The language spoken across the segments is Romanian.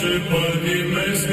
toți ce pătimesc,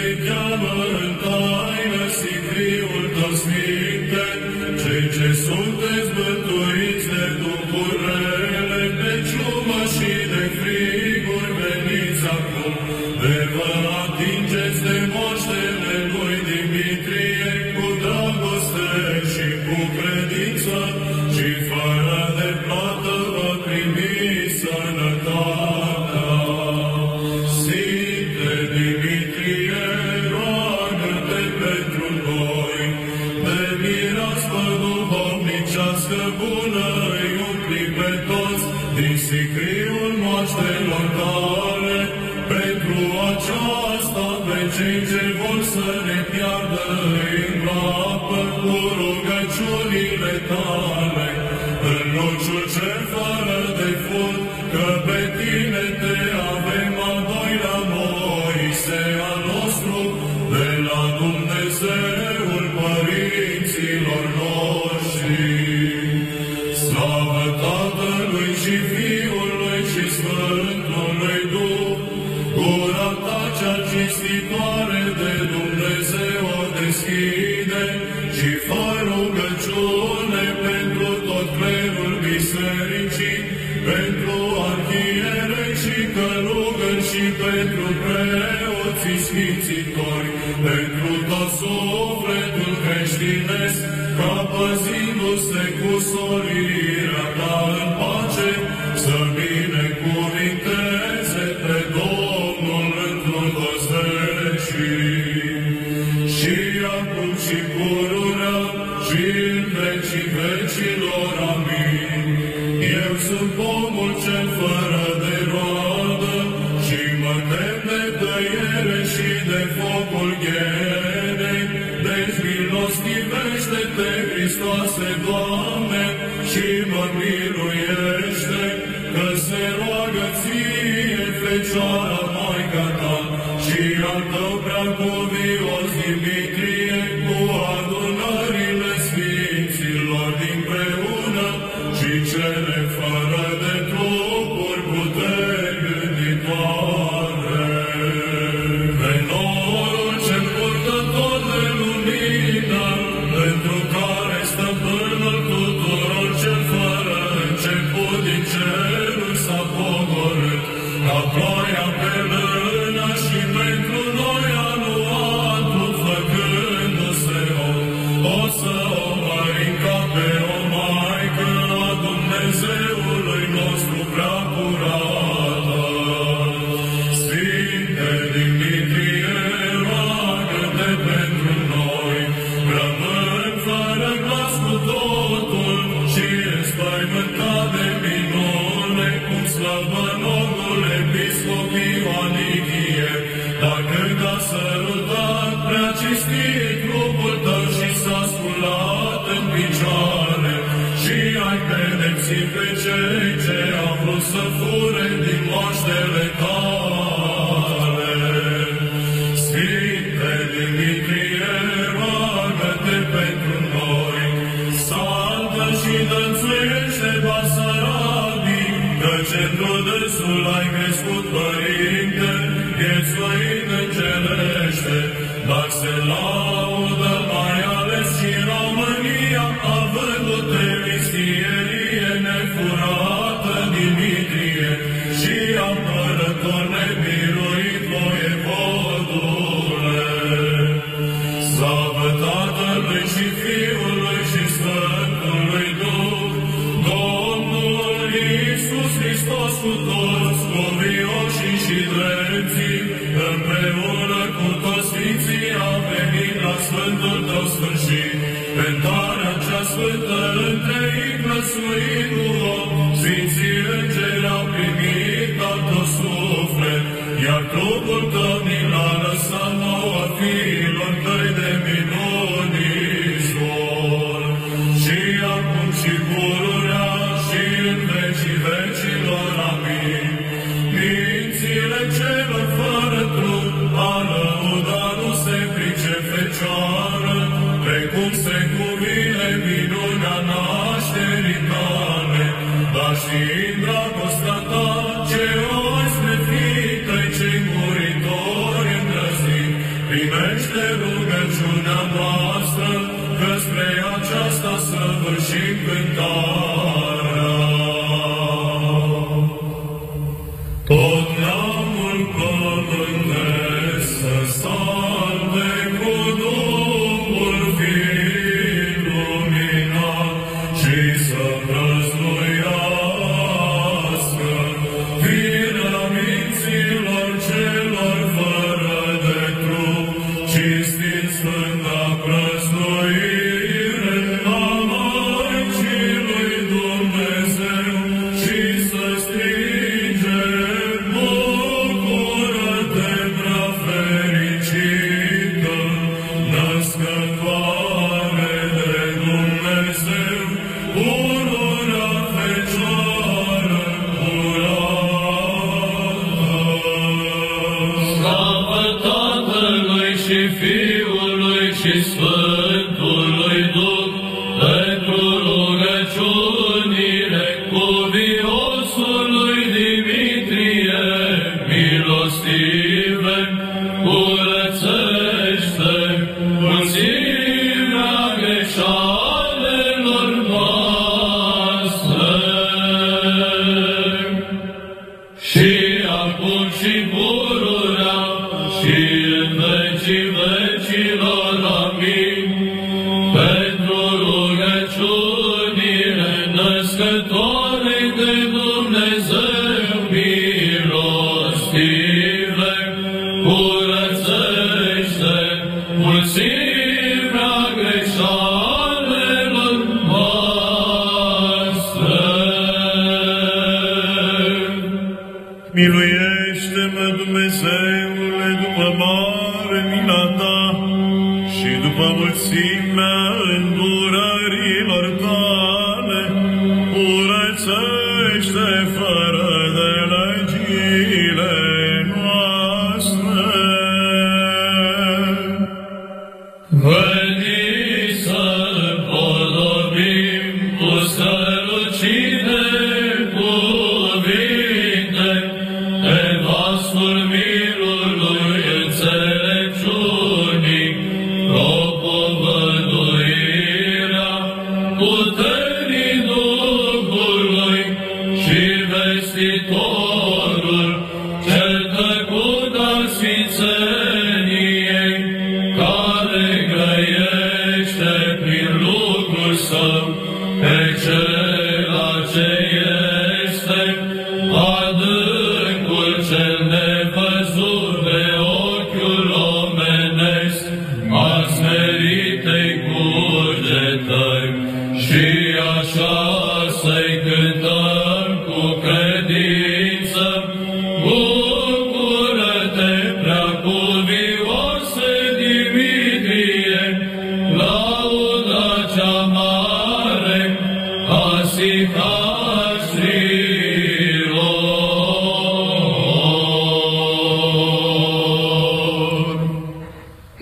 nouă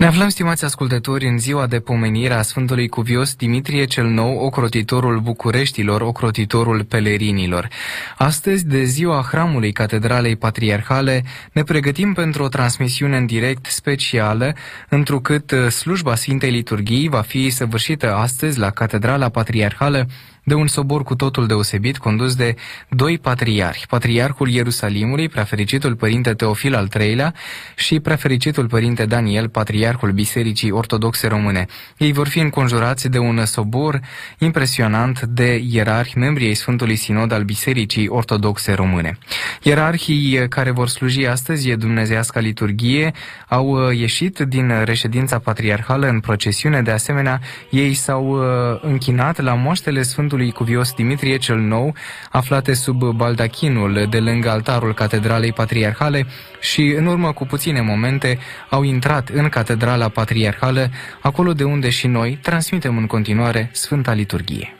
Aflăm, stimați ascultători, în ziua de pomenire a Sfântului Cuvios Dimitrie cel Nou, ocrotitorul Bucureștilor, ocrotitorul pelerinilor. Astăzi, de ziua Hramului Catedralei Patriarhale, ne pregătim pentru o transmisiune în direct specială, întrucât slujba Sfintei Liturghii va fi săvârșită astăzi la Catedrala Patriarhală de un sobor cu totul deosebit condus de doi patriarhi, patriarhul Ierusalimului, prefericitul părinte Teofil al III-lea și prefericitul părinte Daniel, patriarhul Bisericii Ortodoxe Române. Ei vor fi înconjurați de un sobor impresionant de ierarhi, membrii ai Sfântului Sinod al Bisericii Ortodoxe Române. Ierarhii care vor sluji astăzi Dumnezeiasca liturghie au ieșit din reședința patriarhală în procesiune, de asemenea ei s-au uh, închinat la moaștele Sfântului Sfântului Cuvios Dimitrie cel Nou, aflate sub baldachinul de lângă altarul Catedralei Patriarhale și, în urmă cu puține momente, au intrat în Catedrala Patriarhală, acolo de unde și noi transmitem în continuare Sfânta Liturghie.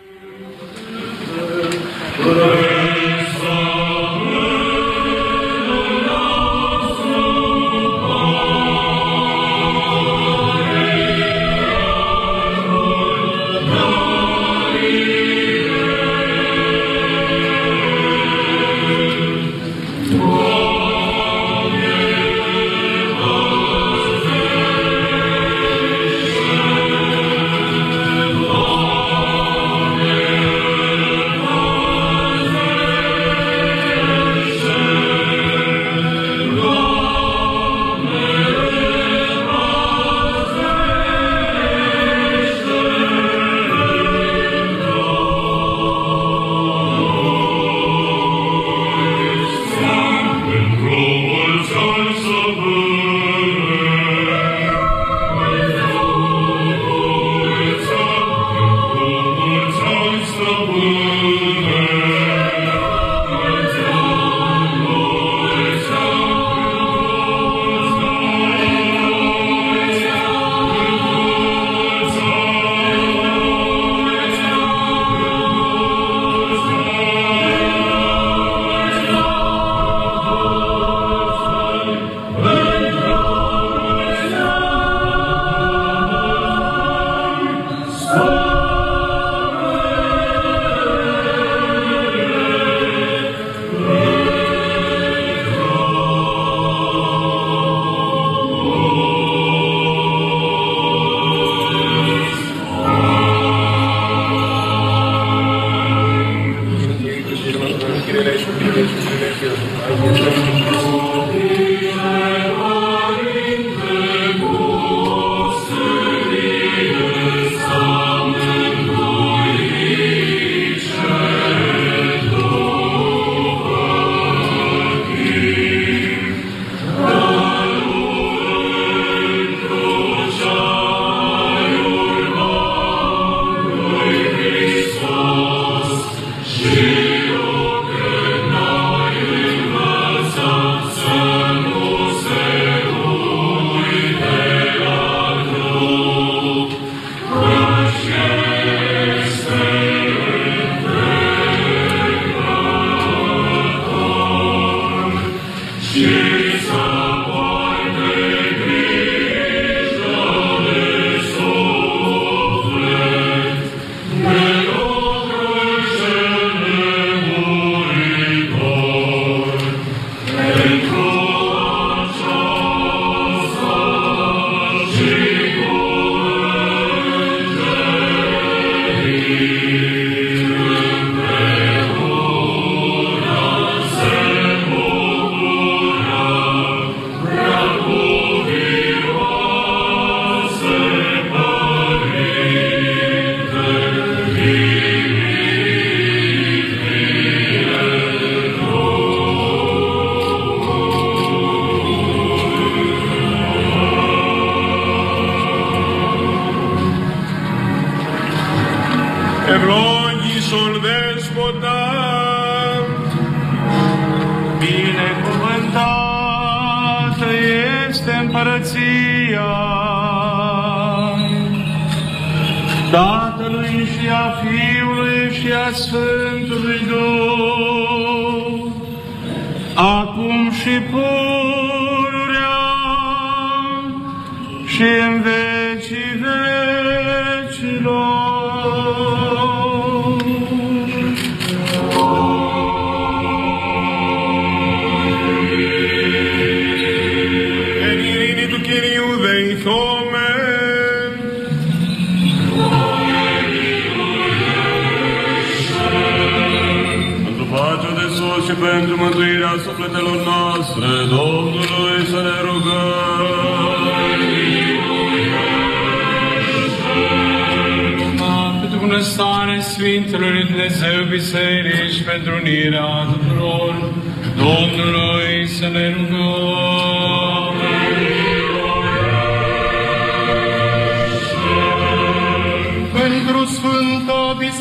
și privilégio, privilégio.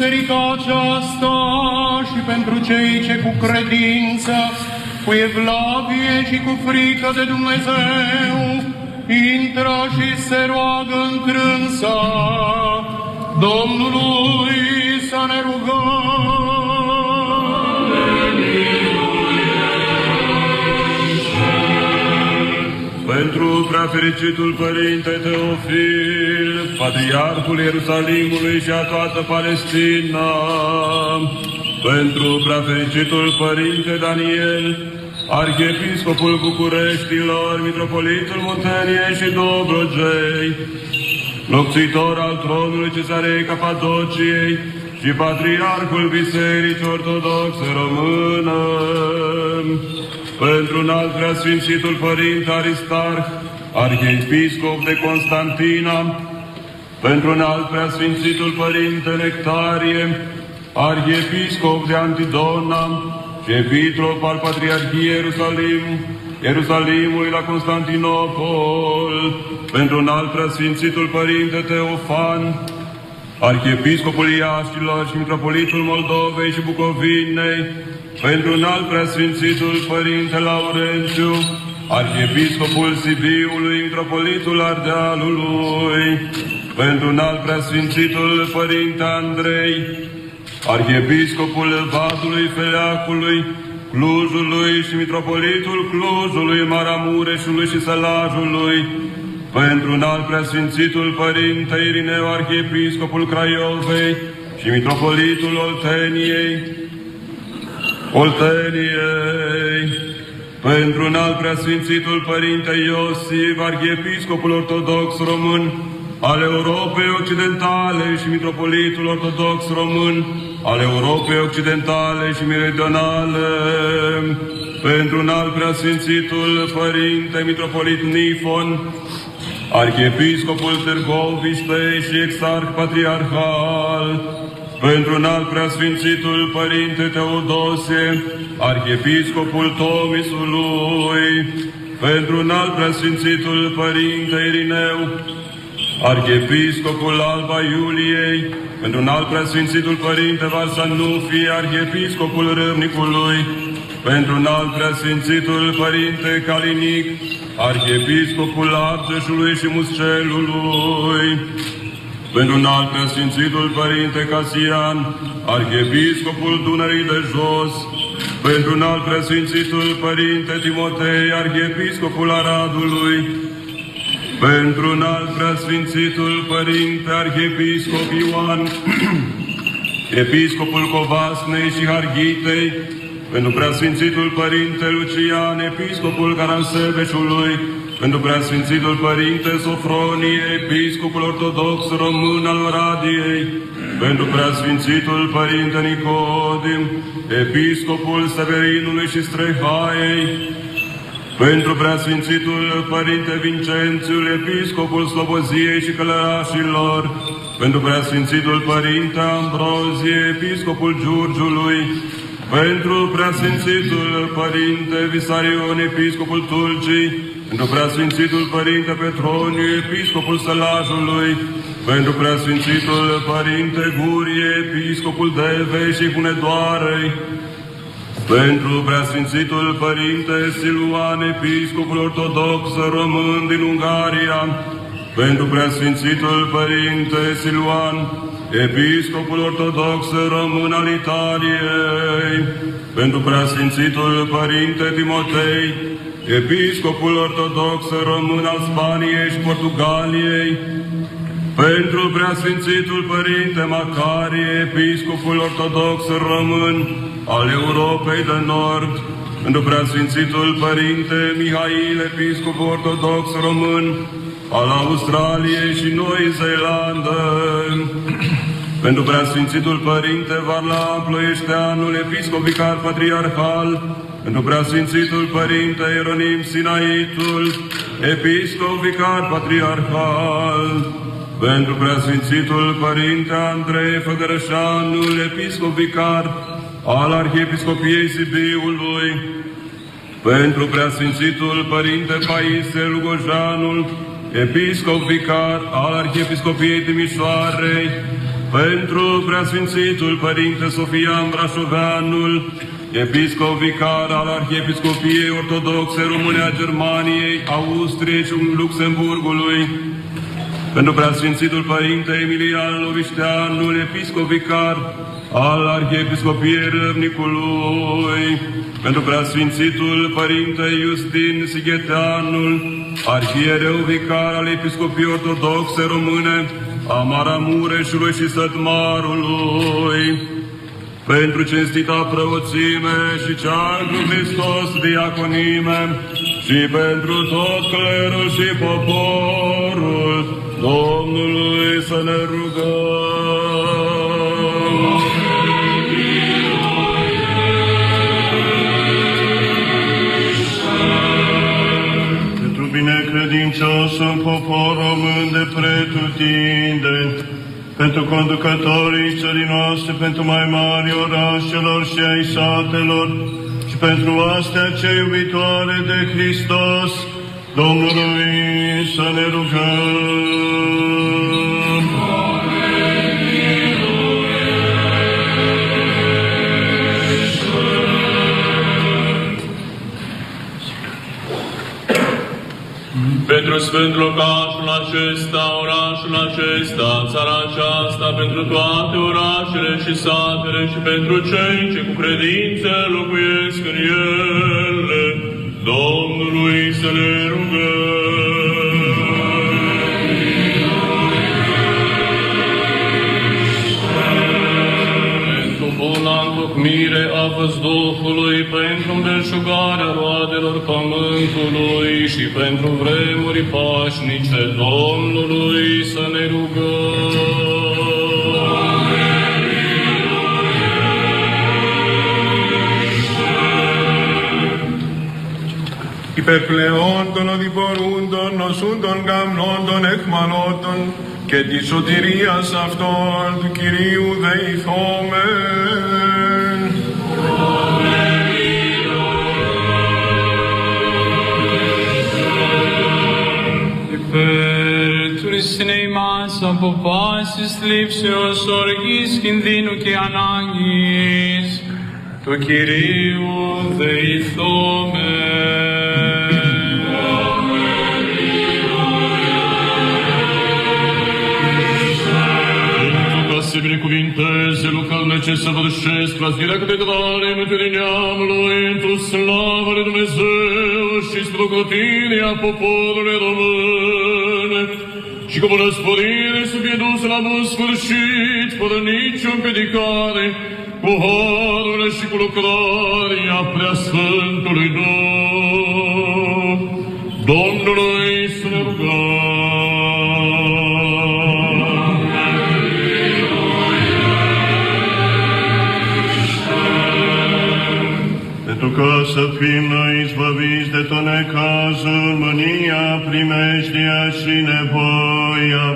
Biserica aceasta și pentru cei ce cu credință, cu evlavie și cu frică de Dumnezeu intră și se roagă în crânsa Domnului să ne rugăm. Pentru preafericitul Părinte Teofil, Patriarhul Ierusalimului și a toată Palestina, pentru preafericitul Părinte Daniel, Arhiepiscopul Bucureștilor, Mitropolitul Munteniei și Dobrogei, locțitor al tronului Cezarei Capadociei și Patriarhul Bisericii Ortodoxe Română, pentru un alt preasfințitul Părinte Aristarh, Arhiepiscop de Constantina, pentru un alt preasfințitul Părinte Nectarie, Arhiepiscop de Antidona și Epitrop al Patriarhiei Ierusalim, Ierusalimului la Constantinopol, pentru un alt preasfințitul Părinte Teofan, Arhiepiscopul Iașilor și Mitropolitul Moldovei și Bucovinei, pentru un alt preasfințitul Părinte Laurențiu, Arhiepiscopul Sibiului, Mitropolitul Ardealului, pentru un alt preasfințitul Părinte Andrei, Arhiepiscopul Vadului Feleacului, Clujului și Mitropolitul Clujului, Maramureșului și Sălajului, pentru un alt preasfințitul Părinte Irineu, Arhiepiscopul Craiovei și Mitropolitul Olteniei, Olteniei, pentru un alt preasfințitul Părinte Iosif, Arhiepiscopul Ortodox Român, al Europei Occidentale și Mitropolitul Ortodox Român, al Europei Occidentale și Meridionale, pentru un alt preasfințitul Părinte Mitropolit Nifon, Arhiepiscopul Târgoviștei și Exarh Patriarhal, pentru un alt preasfințitul Părinte Teodosie, Arhiepiscopul Tomisului, pentru un alt preasfințitul Părinte Irineu, Arhiepiscopul Alba Iuliei, pentru un alt preasfințitul Părinte Varsanufie, Arhiepiscopul Râmnicului, pentru un alt preasfințitul Părinte Calinic, Arhiepiscopul Argeșului și Muscelului, pentru un alt preasfințitul Părinte Casian, Arhiepiscopul Dunării de Jos, pentru un alt preasfințitul Părinte Timotei, Arhiepiscopul Aradului, pentru un alt preasfințitul Părinte Arhiepiscop Ioan, Episcopul Covasnei și Harghitei, pentru preasfințitul Părinte Lucian, Episcopul Caransebeșului, pentru preasfințitul Părinte Sofronie, Episcopul Ortodox Român al Oradiei, pentru preasfințitul Părinte Nicodim, Episcopul Severinului și Strehaiei, pentru preasfințitul Părinte Vincențiul, Episcopul Sloboziei și Călărașilor, pentru preasfințitul Părinte Ambrozie, Episcopul Giurgiului, pentru preasfințitul Părinte Visarion, Episcopul Tulcii, pentru preasfințitul Părinte Petroniu, Episcopul Sălajului, pentru preasfințitul Părinte Gurie, Episcopul Devei și Hunedoarei, pentru preasfințitul Părinte Siluan, Episcopul Ortodox Român din Ungaria, pentru preasfințitul Părinte Siluan, Episcopul Ortodox Român al Italiei, pentru preasfințitul Părinte Timotei, Episcopul Ortodox Român al Spaniei și Portugaliei, pentru Preasfințitul Părinte Macarie, Episcopul Ortodox Român al Europei de Nord, pentru Preasfințitul Părinte Mihail, Episcopul Ortodox Român al Australiei și Noi Zeelandă, pentru Preasfințitul Părinte Varlam Ploieșteanul, Episcop Vicar Patriarhal, pentru Preasfințitul Părinte Ieronim Sinaitul, Episcop Vicar Patriarhal, pentru Preasfințitul Părinte Andrei Făgărășanul, Episcop Vicar al Arhiepiscopiei Sibiului, pentru Preasfințitul Părinte Paisie Lugojanul, Episcop Vicar al Arhiepiscopiei Timișoarei, pentru Preasfințitul Părinte Sofia Brașoveanul, Episcop Vicar al Arhiepiscopiei Ortodoxe Române a Germaniei, Austriei și Luxemburgului, pentru Preasfințitul Părinte Emilian Lovișteanul, Episcop Vicar al Arhiepiscopiei Râvnicului, pentru Preasfințitul Părinte Justin Sigheteanul, Arhiereu Vicar al Episcopiei Ortodoxe Române, a Maramureșului și Sătmarului, pentru cinstita preoțime și cea cu Hristos diaconime și pentru tot clerul și poporul Domnului să ne rugăm. Pentru binecredinciosul popor român de pretutindeni, pentru conducătorii țării noastre, pentru mai mari orașelor și ai satelor, și pentru astea cei iubitoare de Hristos, Domnului să ne rugăm. Pentru Sfântul locașul acesta, orașul acesta, țara aceasta, pentru toate orașele și satele și pentru cei ce cu credință locuiesc în ele, Domnului să le rugăm. Buna întocmire a văzduhului, pentru îmbelșugarea roadelor pământului și pentru vremuri pașnice Domnului să ne rugăm. υπερπλεόντων οδηπορούντων, νοσούντων γαμνόντων εχμαλώτων και τη σωτηρίας αυτών του Κυρίου δεηθόμεν. Υπέρ του ρησινέη μας από πάσης θλίψεως, οργής, κινδύνου και ανάγκης, του Κυρίου δεηθόμεν. Pentru ca să binecuvinteze lucrurile ce săvârșesc praznirea catedralei Mântuirii Neamului într-o slavă de Dumnezeu și sprucătirea poporului român și cu bună sporire să fie dus la bun sfârșit, fără nicio împiedicare, cu harurile și cu lucrarea preasfântului Duh. Domnului să ne rugăm. Ca să fim noi izbăviți de tot necazul, mânia, primejdia și nevoia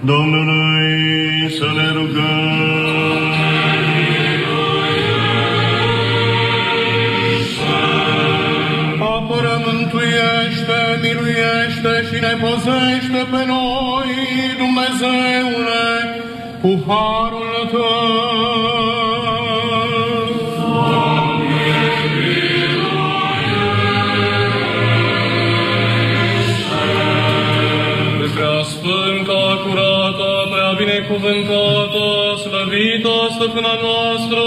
Domnului să ne rugăm. Apără, mântuiește, miluiește și ne păzește pe noi, Dumnezeule, cu harul Tău. Binecuvântată, slăvită, stăpâna noastră,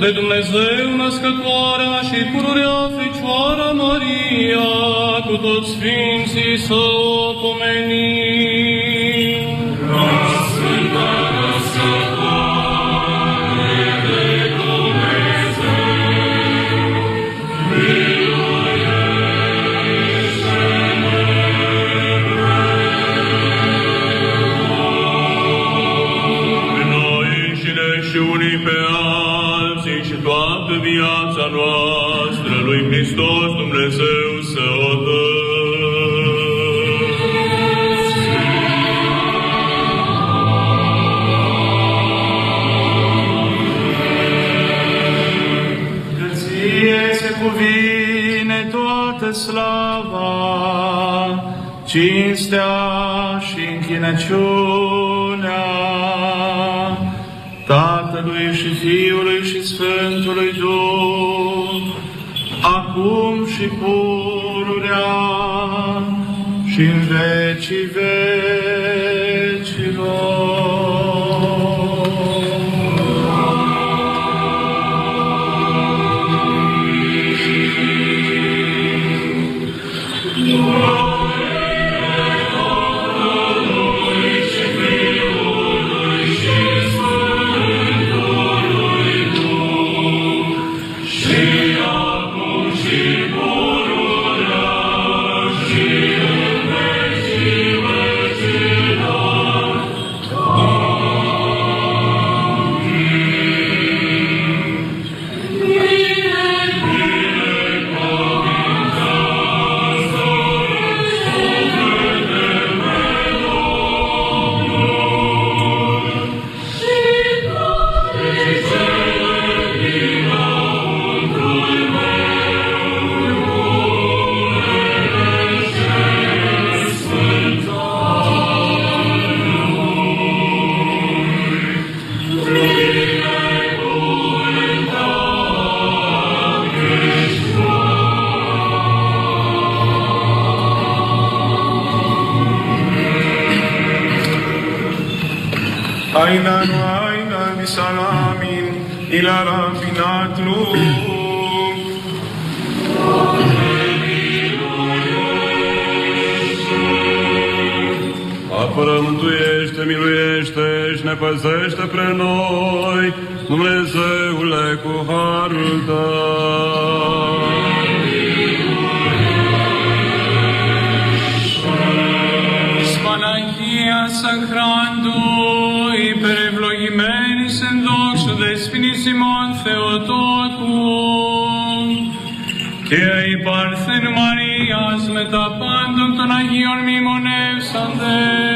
de Dumnezeu născătoarea și pururea Fecioară, Fecioara Maria, cu toți Sfinții să o pomenim. Pe Hristos Dumnezeu să o dăm. Că ție se cuvine toată slava, cinstea și închinăciunea Tatălui și Fiului și Sfântului Duh, acum și pururea și în vecii vecilor. إلى رأينا بسلام إلى ربنا أتلوه Apără, mântuiește, miluiește și ne păzește pre noi, Dumnezeule, cu harul tău. Spanahia Sacrandum υπερευλογημένης εν δόξου δεσποινής ημών Θεοτόκου, και η Παρθεν Μαρίας με τα πάντων των Αγίων μνημονεύσαντες,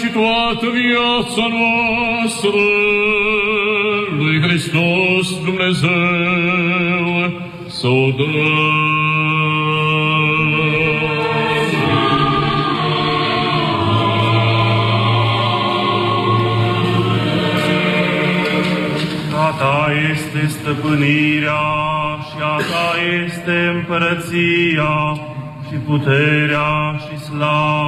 și toată viața noastră, lui Hristos Dumnezeu, să o dăm. A ta este stăpânirea și a ta este împărăția și puterea și slava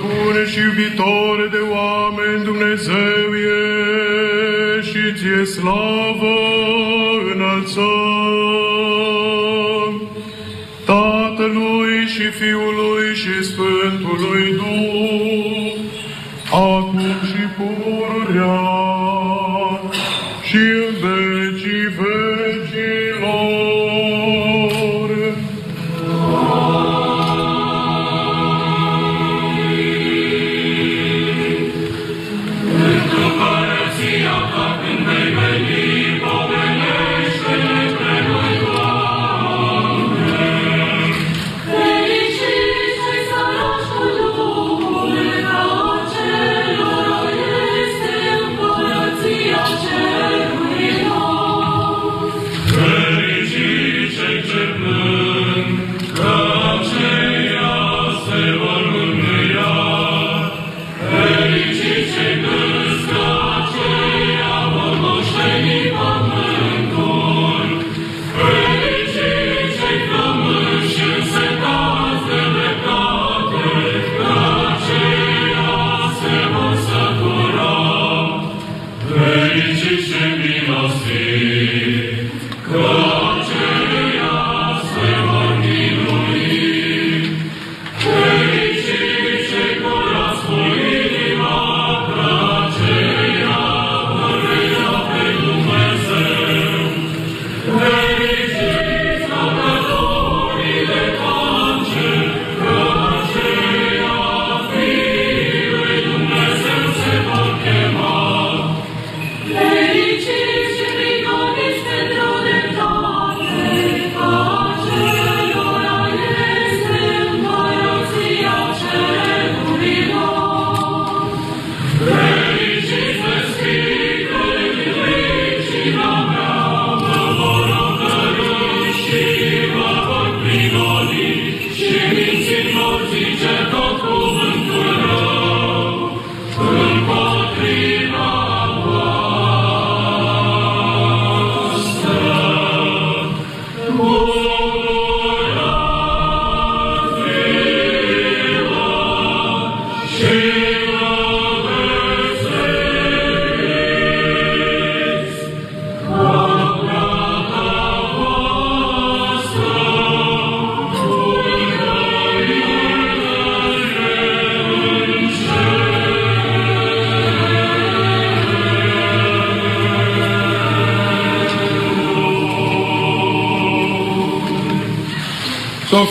bun și iubitor de oameni, Dumnezeu e și ție slavă înălțăm. Tatălui și Fiului și Sfântului So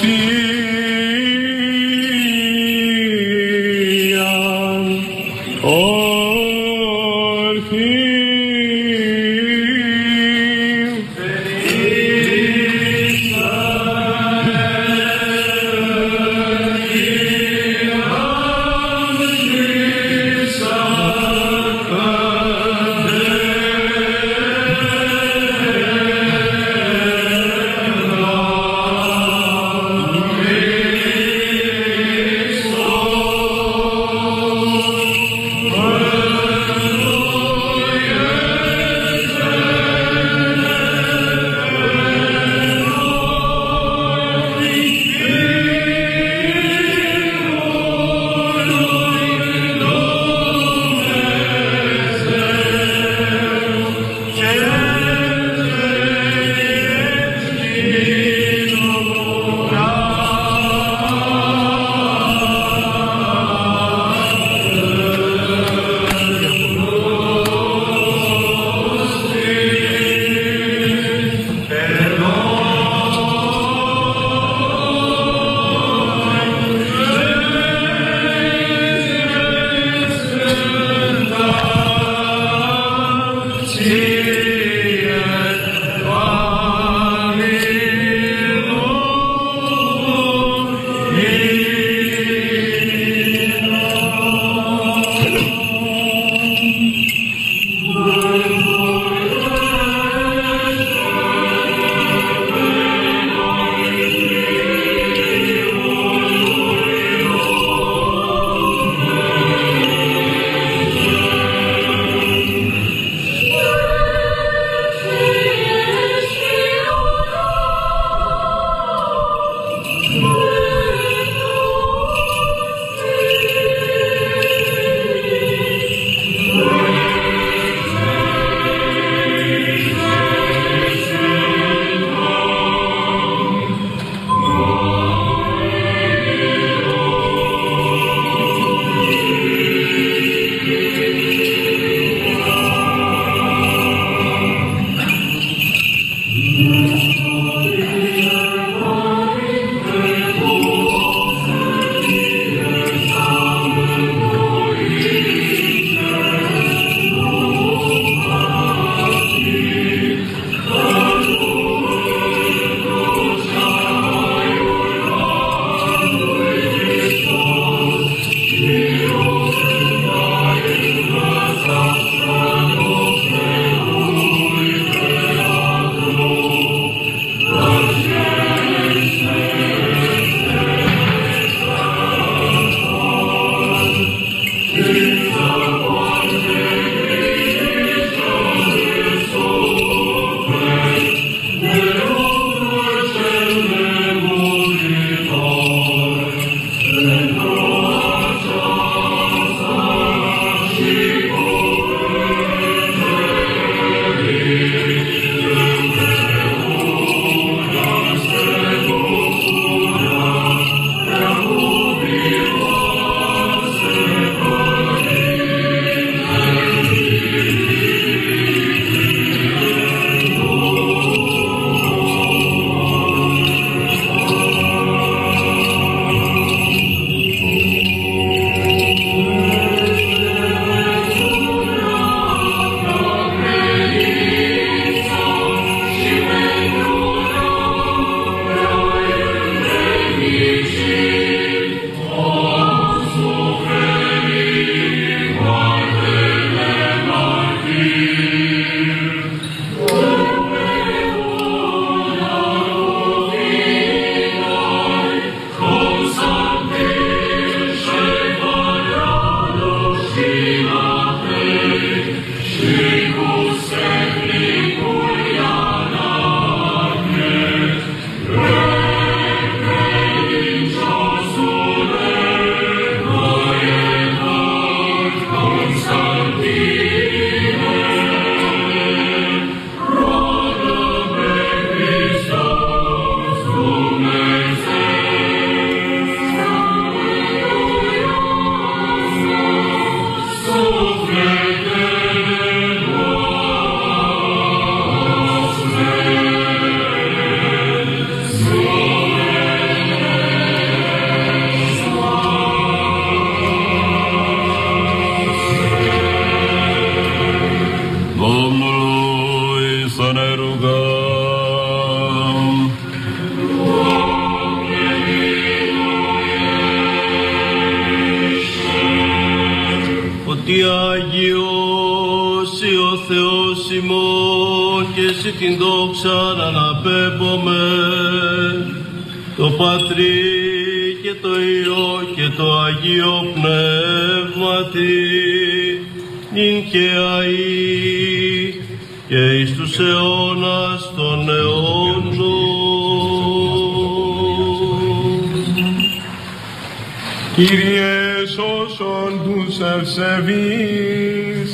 αεί και εις τους αιώνας των αιώνων. Κύριε σώσον τους ευσεβείς,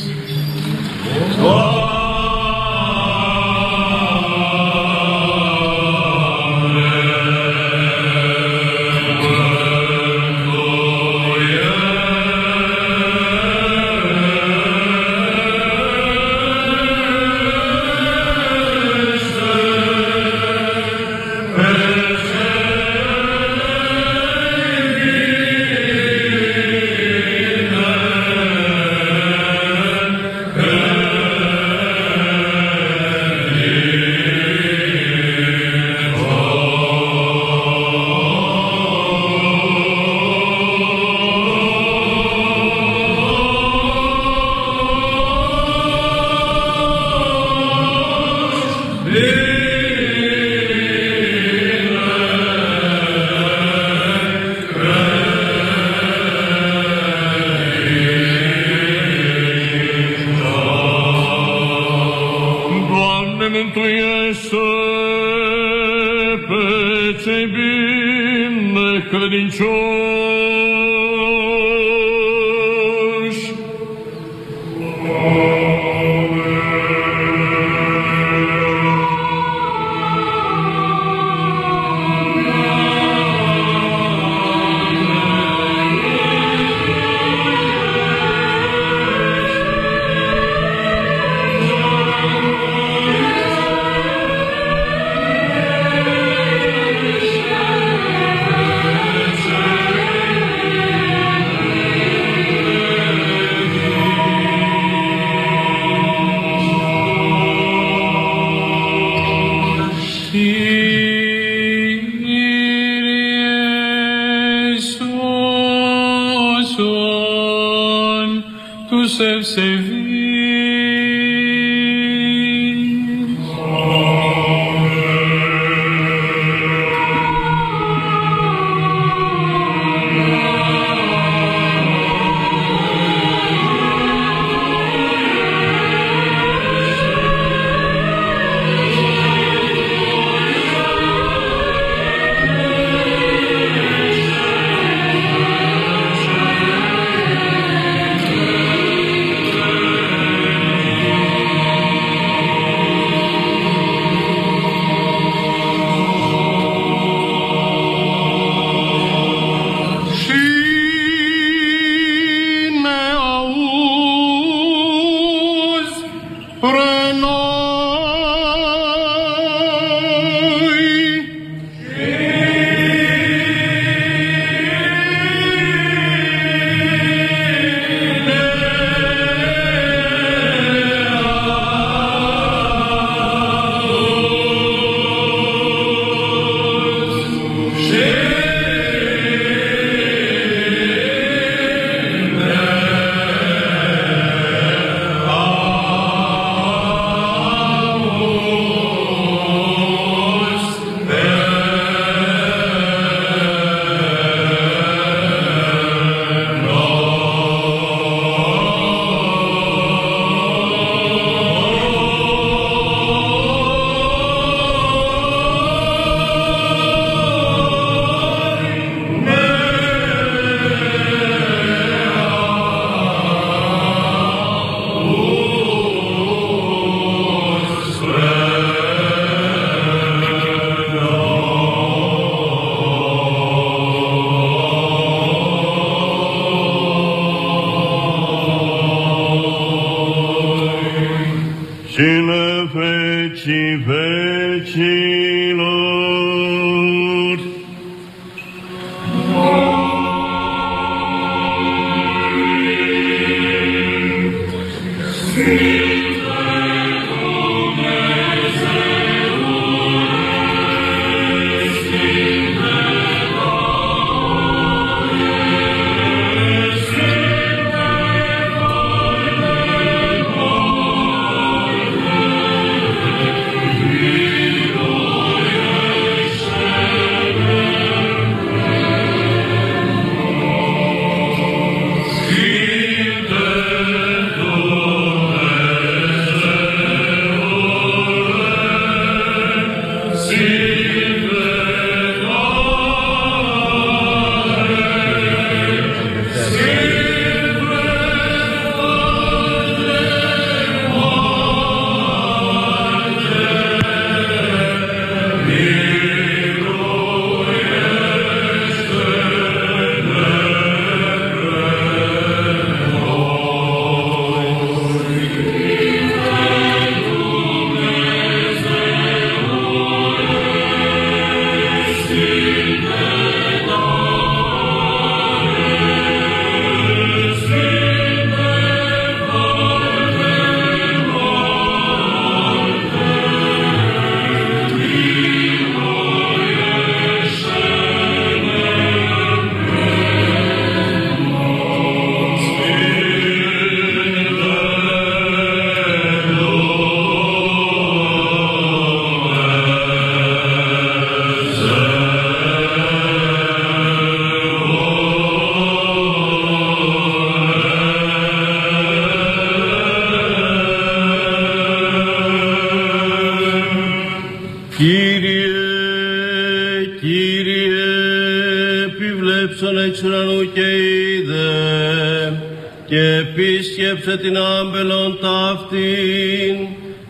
έσκεψε την άμπελον ταύτην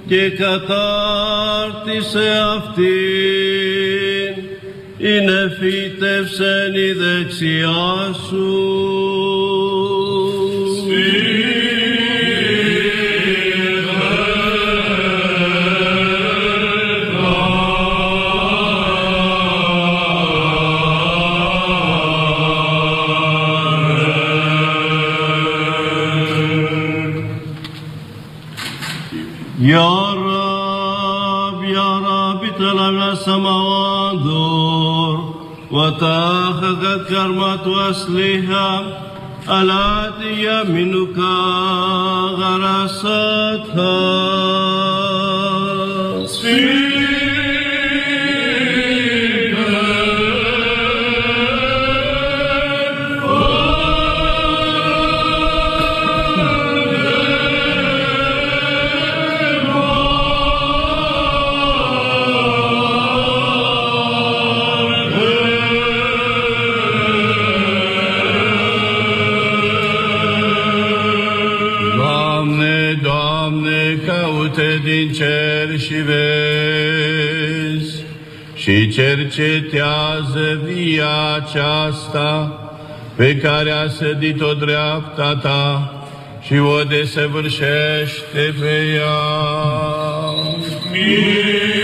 και κατά pe care a sădit-o dreapta ta și o desăvârșește pe ea. Mie.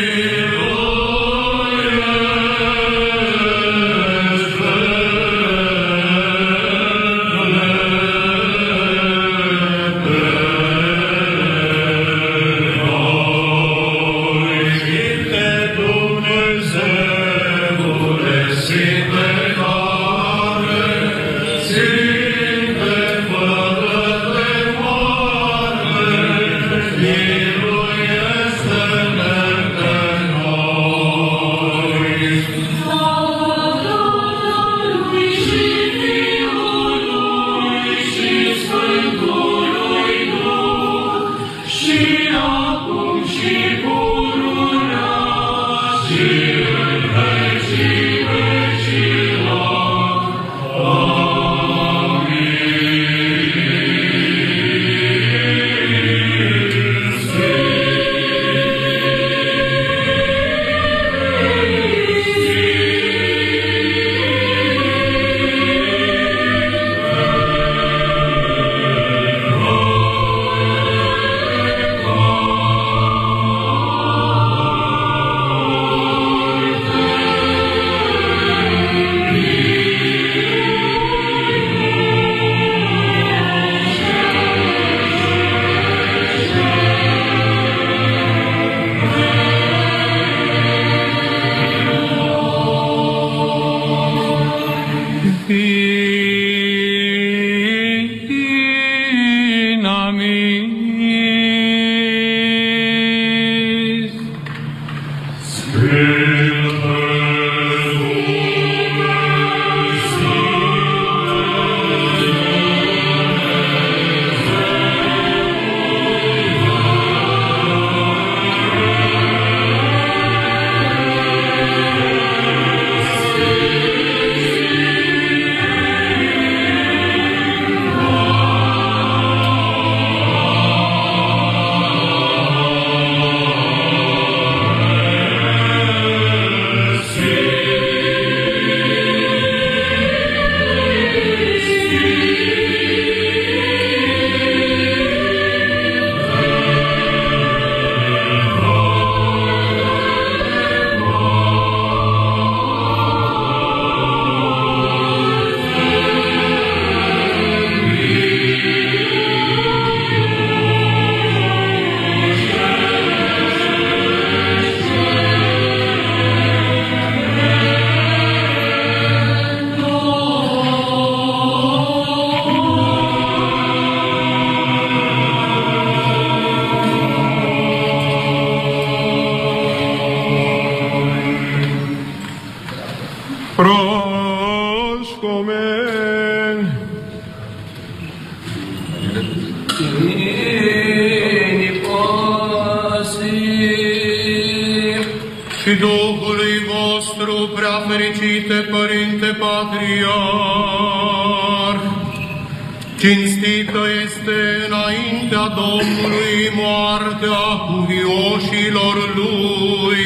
Cinstită este înaintea Domnului moartea cuvioșilor Lui,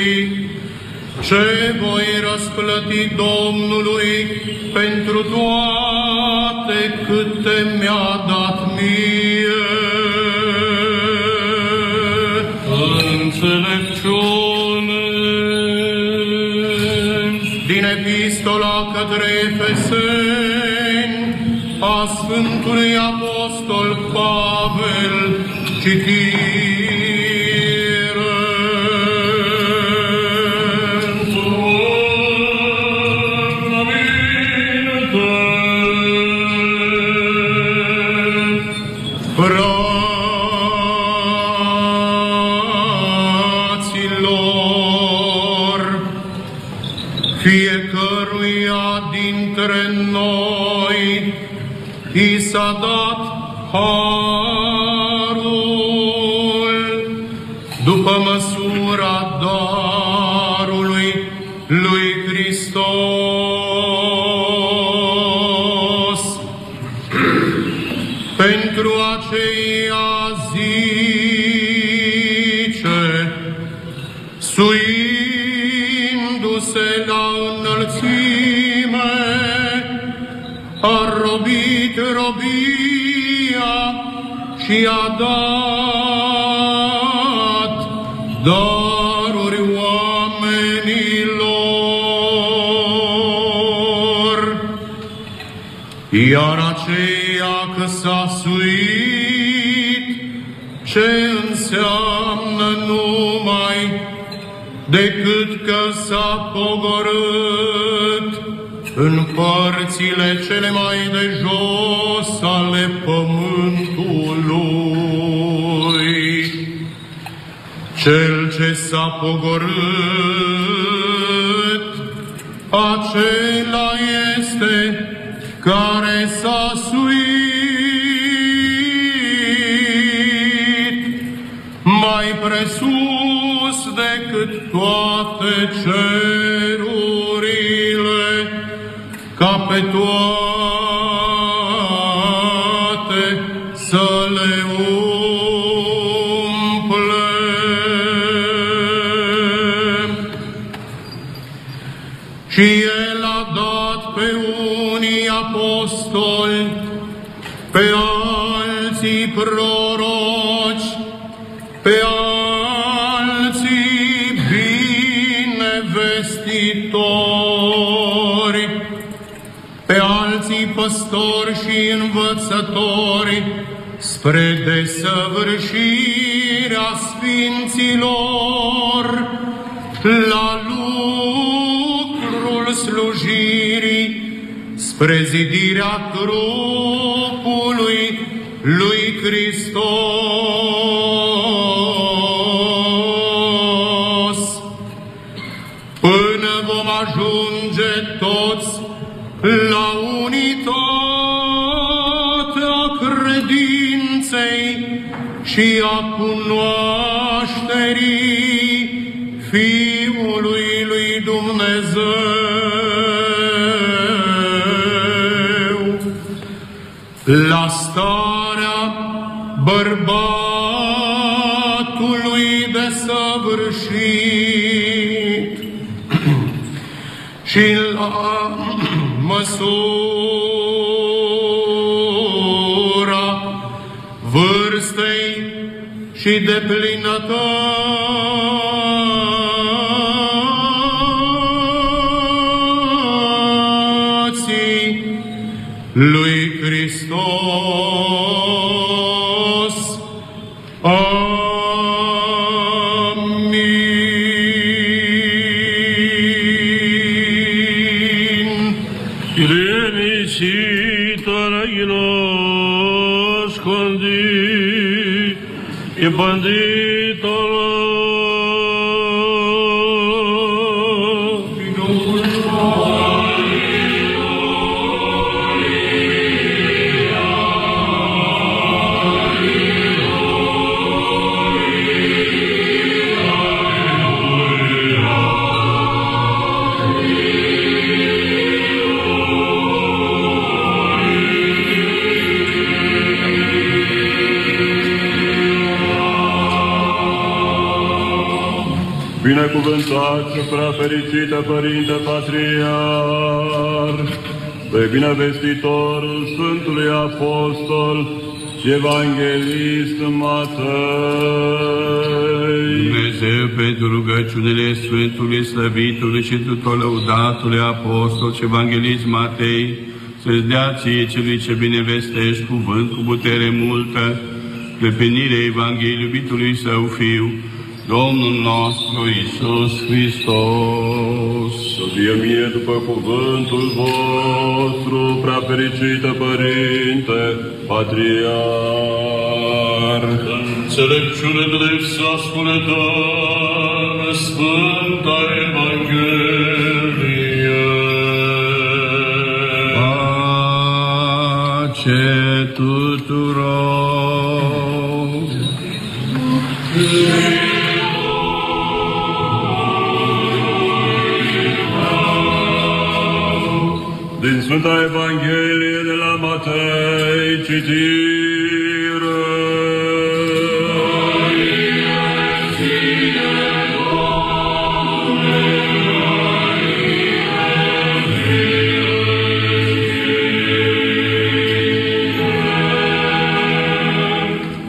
ce voi răsplăti Domnului pentru toate câte mi-a dat mie. Înțelepciune. Din epistola către Efeseni a Sfântului Apostol Pavel, citire. I s-a și a dat daruri oamenilor. Iar aceea că s-a suit, ce înseamnă numai decât că s-a pogorât în părțile cele mai de jos ce s-a pogorât, acela este care s-a suit. Mai presus decât toate cerurile, ca pe toate binevestitori, pe alții păstori și învățători, spre desăvârșirea sfinților, la lucrul slujirii, spre zidirea trupului lui Hristos, și a cunoașterii Fiului lui Dumnezeu, la starea bărbatului și de plinătății Binecuvântat și prea fericită Părinte Patriar, pe binevestitorul Sfântului Apostol și Evanghelist Matei. Dumnezeu pentru rugăciunile Sfântului Slăvitului și tuturor lăudatului Apostol și Evanghelist Matei, să-ți dea ție celui ce binevestești cuvânt cu putere multă, plăpenirea Evangheliei iubitului Său Fiu, Domnul nostru Iisus Hristos. Să fie mie după cuvântul vostru, prea fericită Părinte Patriar. Înțelepciune drept să ascultăm Sfânta Evanghelie. Pace tuturor! Din Sfânta Evanghelie de la Matei, citire.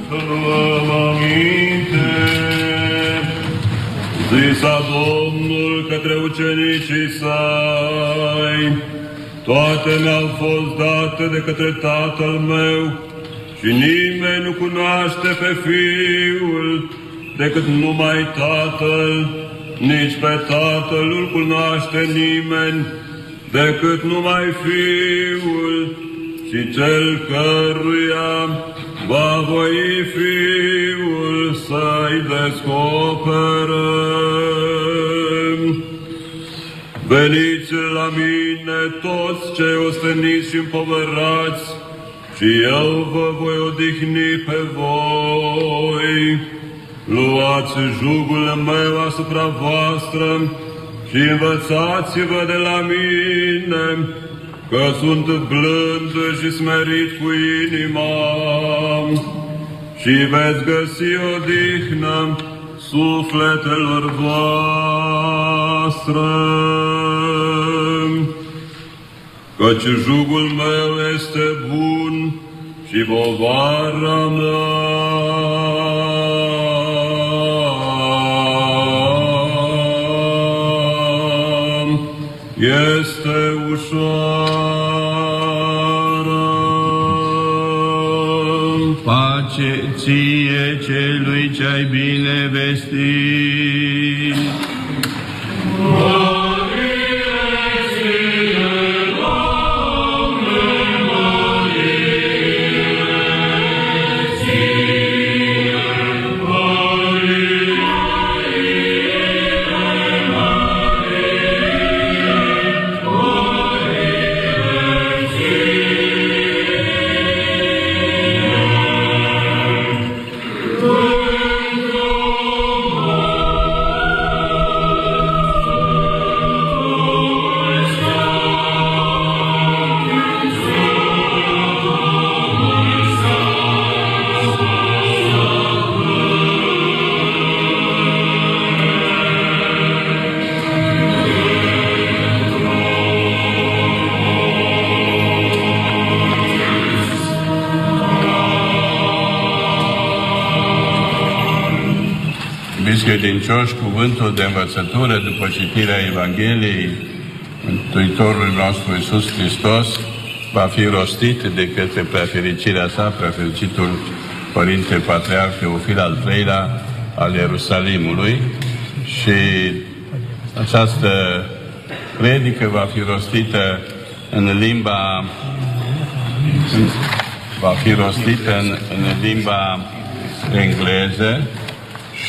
Să luăm aminte. Zisa Domnul către ucenicii săi, toate mi-au fost date de către Tatăl meu și nimeni nu cunoaște pe Fiul decât numai Tatăl, nici pe Tatăl nu-L cunoaște nimeni decât numai Fiul și cel căruia va voi Fiul să-i descoperă. Veniți la mine toți cei osteniți și împovărați, și eu vă voi odihni pe voi. Luați jugul meu asupra voastră și învățați-vă de la mine, că sunt blând și smerit cu inima și veți găsi odihnă sufletelor voastre. Căci jugul meu este bun și povara mea este ușoară. Pace ție celui ce-ai bine vestit. Credincioși, cuvântul de învățătură după citirea Evangheliei Mântuitorului nostru Iisus Hristos va fi rostit de către preafericirea sa, preafericitul Părinte Patriarh Teofil al III-lea al Ierusalimului. Și această predică va fi rostită în limba va fi rostită în, în limba engleză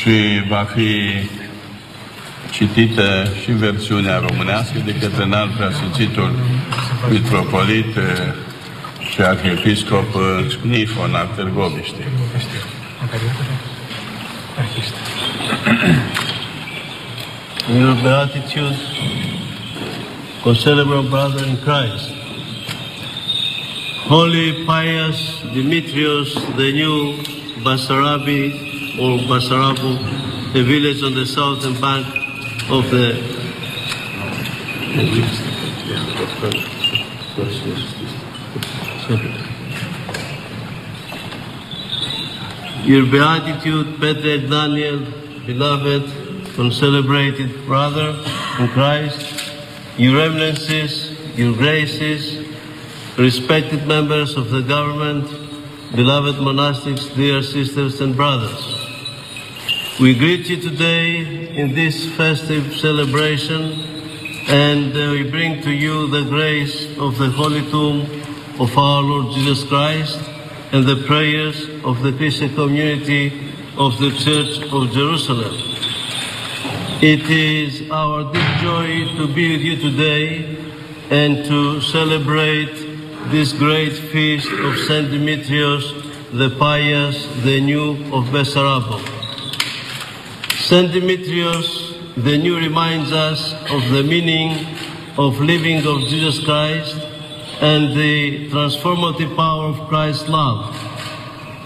și va fi citită și versiunea românească de către înalt preasfințitul mitropolit eh, și arhiepiscop eh, Nifon al Târgoviștei. In your beatitude, co-celebrant brother in Christ, Holy Pius Demetrius, the new Basarabi or Basarabu, a village on the southern bank of the Your Beatitude, Peter Daniel, beloved, and celebrated brother in Christ, your eminences, your graces, respected members of the government, beloved monastics, dear sisters and brothers. We greet you today in this festive celebration and uh, we bring to you the grace of the Holy Tomb of our Lord Jesus Christ and the prayers of the Christian community of the Church of Jerusalem. It is our deep joy to be with you today and to celebrate this great feast of Saint Demetrius the Pious, the New of Bessarabia. Saint Demetrius the New reminds us of the meaning of living of Jesus Christ and the transformative power of Christ's love.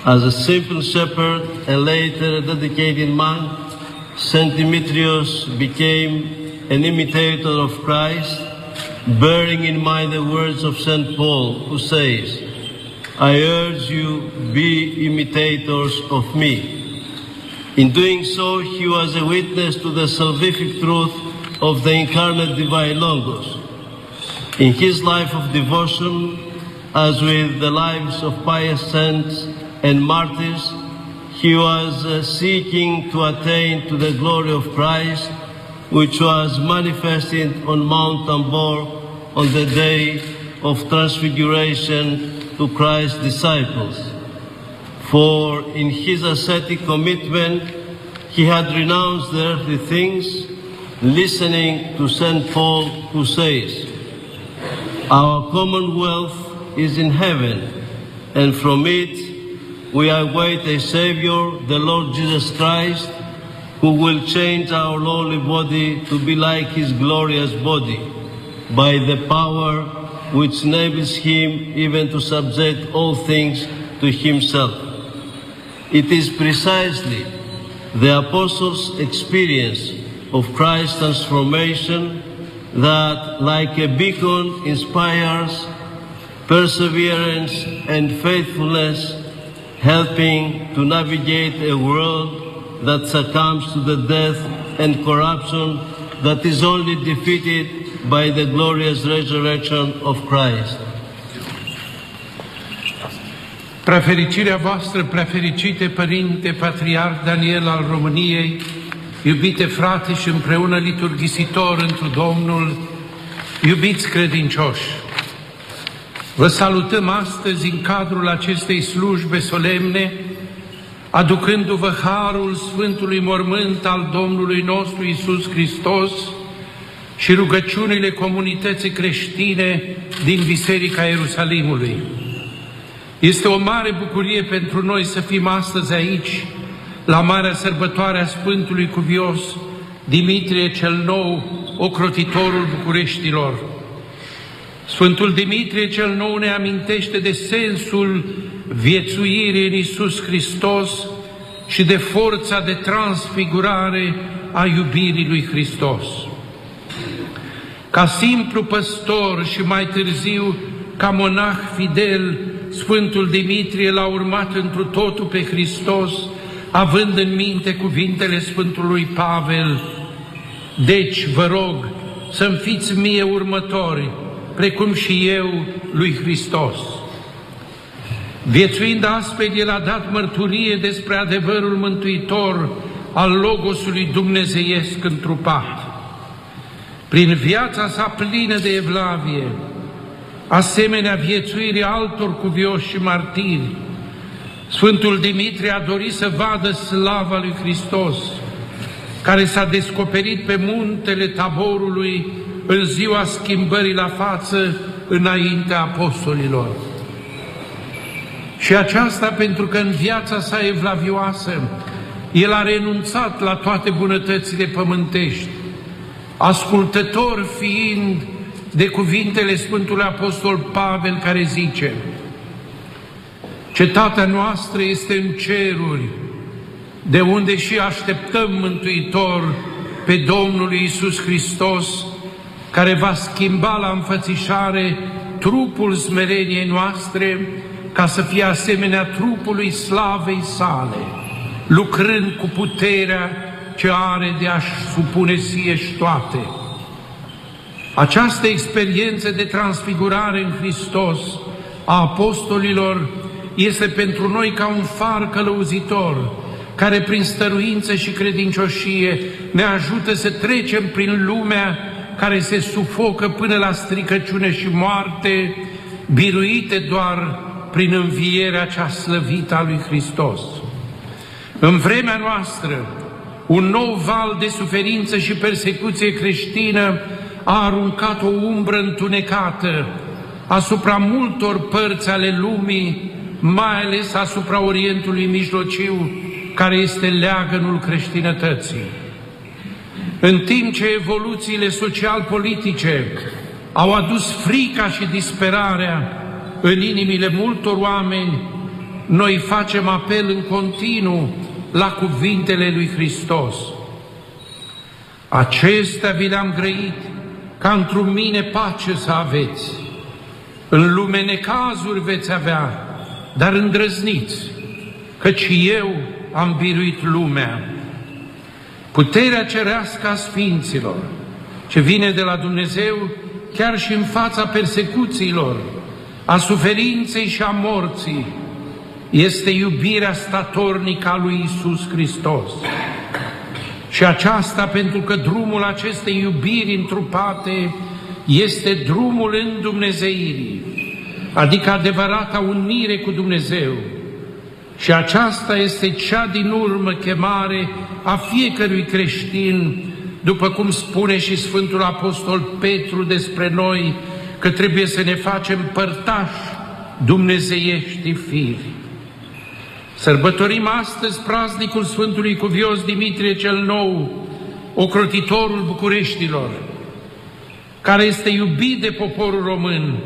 As a simple shepherd and later a dedicated monk, Saint Demetrius became an imitator of Christ, bearing in mind the words of Saint Paul, who says, I urge you, be imitators of me. In doing so, he was a witness to the salvific truth of the incarnate divine Logos. In his life of devotion, as with the lives of pious saints and martyrs, he was uh, seeking to attain to the glory of Christ, which was manifested on Mount Tambor on the day of transfiguration to Christ's disciples. For in his ascetic commitment, he had renounced the earthly things, listening to St. Paul, who says, Our commonwealth is in heaven, and from it we await a Savior, the Lord Jesus Christ, who will change our lowly body to be like his glorious body, by the power which enables him even to subject all things to himself. It is precisely the apostles' experience of Christ's transformation that, like a beacon, inspires perseverance and faithfulness, helping to navigate a world that succumbs to the death and corruption that is only defeated by the glorious resurrection of Christ. Prefericirea voastră, prefericite Părinte Patriarh Daniel al României, iubite frate și împreună liturghisitor întru Domnul, iubiți credincioși, vă salutăm astăzi în cadrul acestei slujbe solemne, aducându-vă harul Sfântului Mormânt al Domnului nostru Isus Hristos și rugăciunile comunității creștine din Biserica Ierusalimului. Este o mare bucurie pentru noi să fim astăzi aici, la marea sărbătoare a Sfântului Cuvios, Dimitrie cel Nou, ocrotitorul Bucureștilor. Sfântul Dimitrie cel Nou ne amintește de sensul viețuirii în Iisus Hristos și de forța de transfigurare a iubirii lui Hristos. Ca simplu păstor și mai târziu ca monah fidel, Sfântul Dimitrie l-a urmat întru totul pe Hristos, având în minte cuvintele Sfântului Pavel. Deci, vă rog, să-mi fiți mie următori, precum și eu lui Hristos. Viețuind astfel, El a dat mărturie despre adevărul mântuitor al Logosului Dumnezeiesc întrupat. Prin viața sa plină de evlavie, asemenea viețuirii altor cuvioși și martiri, Sfântul Dimitrie a dorit să vadă slava lui Hristos, care s-a descoperit pe muntele taborului în ziua schimbării la față înaintea apostolilor. Și aceasta pentru că în viața sa evlavioasă el a renunțat la toate bunătățile pământești, ascultător fiind de cuvintele Sfântului Apostol Pavel care zice Cetatea noastră este în ceruri, de unde și așteptăm Mântuitor pe Domnul Iisus Hristos, care va schimba la înfățișare trupul smereniei noastre, ca să fie asemenea trupului slavei sale, lucrând cu puterea ce are de a-și supune sieși toate. Această experiență de transfigurare în Hristos a apostolilor este pentru noi ca un far călăuzitor, care prin stăruință și credincioșie ne ajută să trecem prin lumea care se sufocă până la stricăciune și moarte, biruite doar prin învierea cea slăvită a lui Hristos. În vremea noastră, un nou val de suferință și persecuție creștină a aruncat o umbră întunecată asupra multor părți ale lumii, mai ales asupra Orientului Mijlociu, care este leagănul creștinătății. În timp ce evoluțiile social-politice au adus frica și disperarea în inimile multor oameni, noi facem apel în continuu la cuvintele lui Hristos. Acestea vi le-am grăit ca într mine pace să aveți. În lume necazuri veți avea, dar îndrăzniți, căci eu am biruit lumea. Puterea cerească a Sfinților, ce vine de la Dumnezeu chiar și în fața persecuțiilor, a suferinței și a morții, este iubirea statornică a lui Isus Hristos. Și aceasta pentru că drumul acestei iubiri întrupate este drumul în Dumnezeirii, adică adevărata unire cu Dumnezeu. Și aceasta este cea din urmă chemare a fiecărui creștin, după cum spune și Sfântul Apostol Petru despre noi, că trebuie să ne facem părtași dumnezeiești firi. Sărbătorim astăzi praznicul Sfântului Cuvios Dimitrie cel Nou, ocrotitorul Bucureștilor, care este iubit de poporul român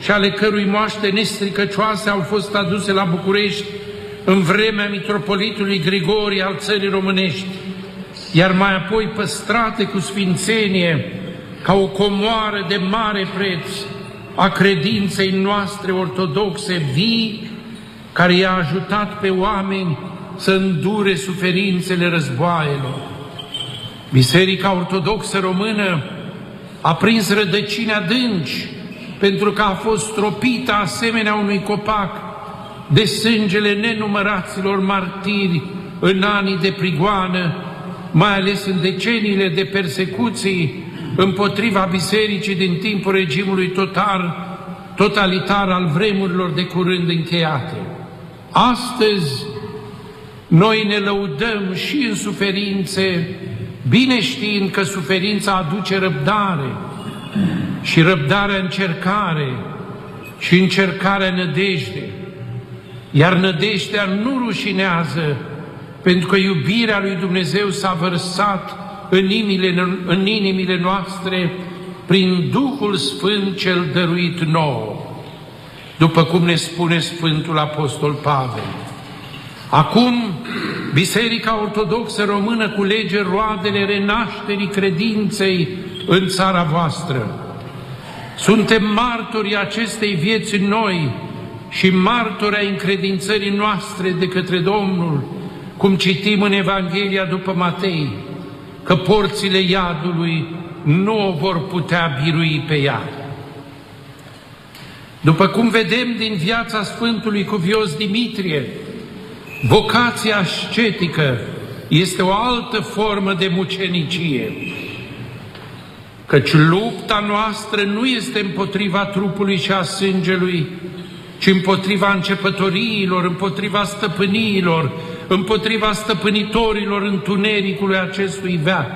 și ale cărui moaște nestricăcioase au fost aduse la București în vremea mitropolitului Grigorie al țării românești, iar mai apoi păstrate cu sfințenie ca o comoară de mare preț a credinței noastre ortodoxe vii, care i-a ajutat pe oameni să îndure suferințele războaielor. Biserica Ortodoxă Română a prins rădăcini adânci pentru că a fost stropită asemenea unui copac de sângele nenumăraților martiri în anii de prigoană, mai ales în deceniile de persecuții împotriva bisericii din timpul regimului total, totalitar al vremurilor de curând încheiate. Astăzi, noi ne lăudăm și în suferințe, bine știind că suferința aduce răbdare și răbdarea încercare și încercarea nădejde. Iar nădejdea nu rușinează, pentru că iubirea lui Dumnezeu s-a vărsat în inimile, în inimile noastre prin Duhul Sfânt cel dăruit nouă după cum ne spune Sfântul Apostol Pavel. Acum, Biserica Ortodoxă Română culege roadele renașterii credinței în țara voastră. Suntem martorii acestei vieți noi și martori ai încredințării noastre de către Domnul, cum citim în Evanghelia după Matei, că porțile iadului nu o vor putea birui pe iad. După cum vedem din viața Sfântului Cuvios Dimitrie, vocația ascetică este o altă formă de mucenicie, căci lupta noastră nu este împotriva trupului și a sângelui, ci împotriva începătoriilor, împotriva stăpâniilor, împotriva stăpânitorilor întunericului acestui veac,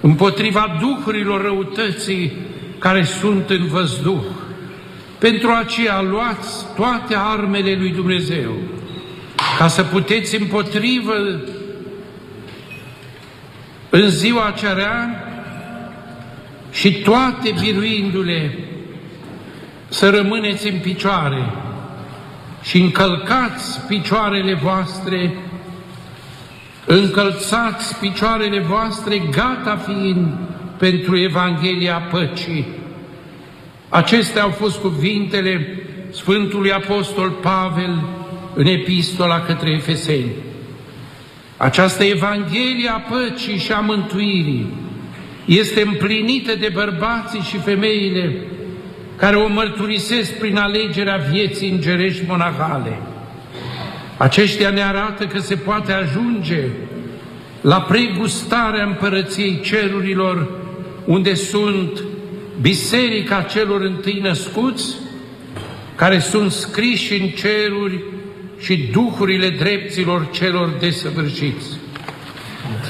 împotriva duhurilor răutății care sunt în văzduh. Pentru aceea luați toate armele lui Dumnezeu, ca să puteți împotrivă în ziua cerea și toate biruindu-le să rămâneți în picioare și încălcați picioarele voastre încălțați picioarele voastre, gata fiind pentru Evanghelia păcii. Acestea au fost cuvintele Sfântului Apostol Pavel în epistola către Efeseni. Această Evanghelie a păcii și a mântuirii este împlinită de bărbații și femeile care o mărturisesc prin alegerea vieții îngerești monahale. Aceștia ne arată că se poate ajunge la pregustarea împărăției cerurilor, unde sunt biserica celor întâi născuți, care sunt scriși în ceruri și duhurile drepților celor desăvârșiți.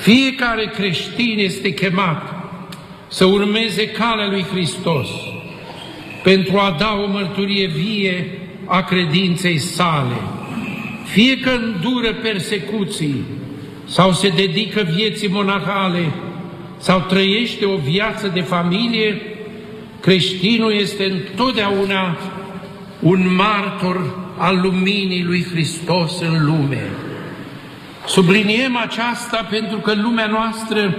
Fiecare creștin este chemat să urmeze calea lui Hristos pentru a da o mărturie vie a credinței sale. Fie că îndură persecuții sau se dedică vieții monahale sau trăiește o viață de familie, creștinul este întotdeauna un martor al luminii lui Hristos în lume. Subliniem aceasta pentru că lumea noastră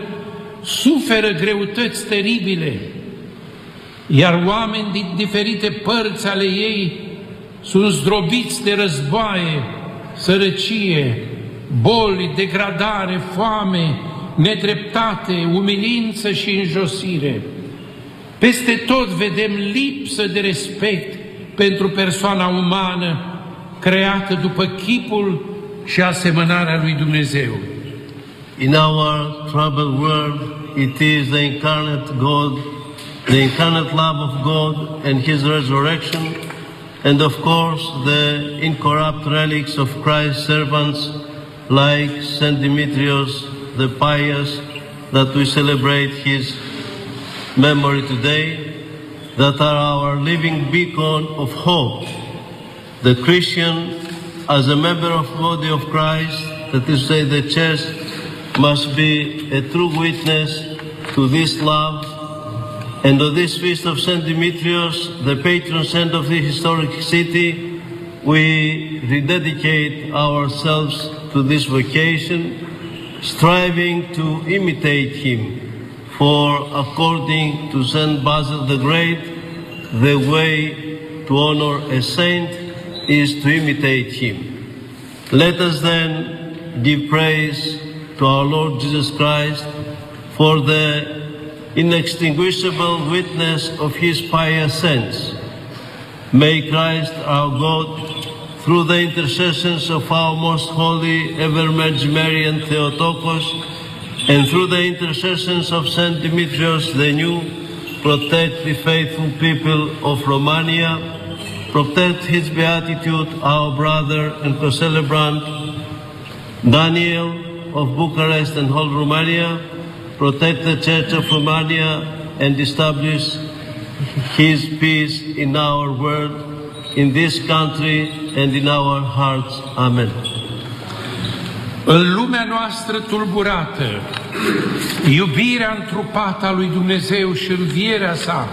suferă greutăți teribile, iar oameni din diferite părți ale ei sunt zdrobiți de războaie, sărăcie, boli, degradare, foame, nedreptate, umilință și înjosire. Peste tot vedem lipsă de respect pentru persoana umană creată după chipul și asemănarea lui Dumnezeu. In our troubled world, it is the incarnate God, the incarnate love of God and His resurrection, and of course the incorrupt relics of Christ's servants like Saint Demetrius the Pious, that we celebrate his memory today, that are our living beacon of hope. The Christian, as a member of the body of Christ, that is to say the church, must be a true witness to this love. And on this feast of Saint Demetrius, the patron saint of the historic city, we rededicate ourselves to this vocation, striving to imitate him. For according to Saint Basil the Great, the way to honor a saint is to imitate him. Let us then give praise to our Lord Jesus Christ for the inextinguishable witness of his pious saints. May Christ our God, through the intercessions of our most holy ever Virgin Mary and Theotokos, and through the intercessions of Saint Demetrius the New, protect the faithful people of Romania, protect his beatitude, our brother and co-celebrant Daniel of Bucharest and whole Romania, protect the Church of Romania and establish his peace in our world, in this country and in our hearts. Amen. În lumea noastră tulburată, iubirea întrupată a lui Dumnezeu și învierea sa,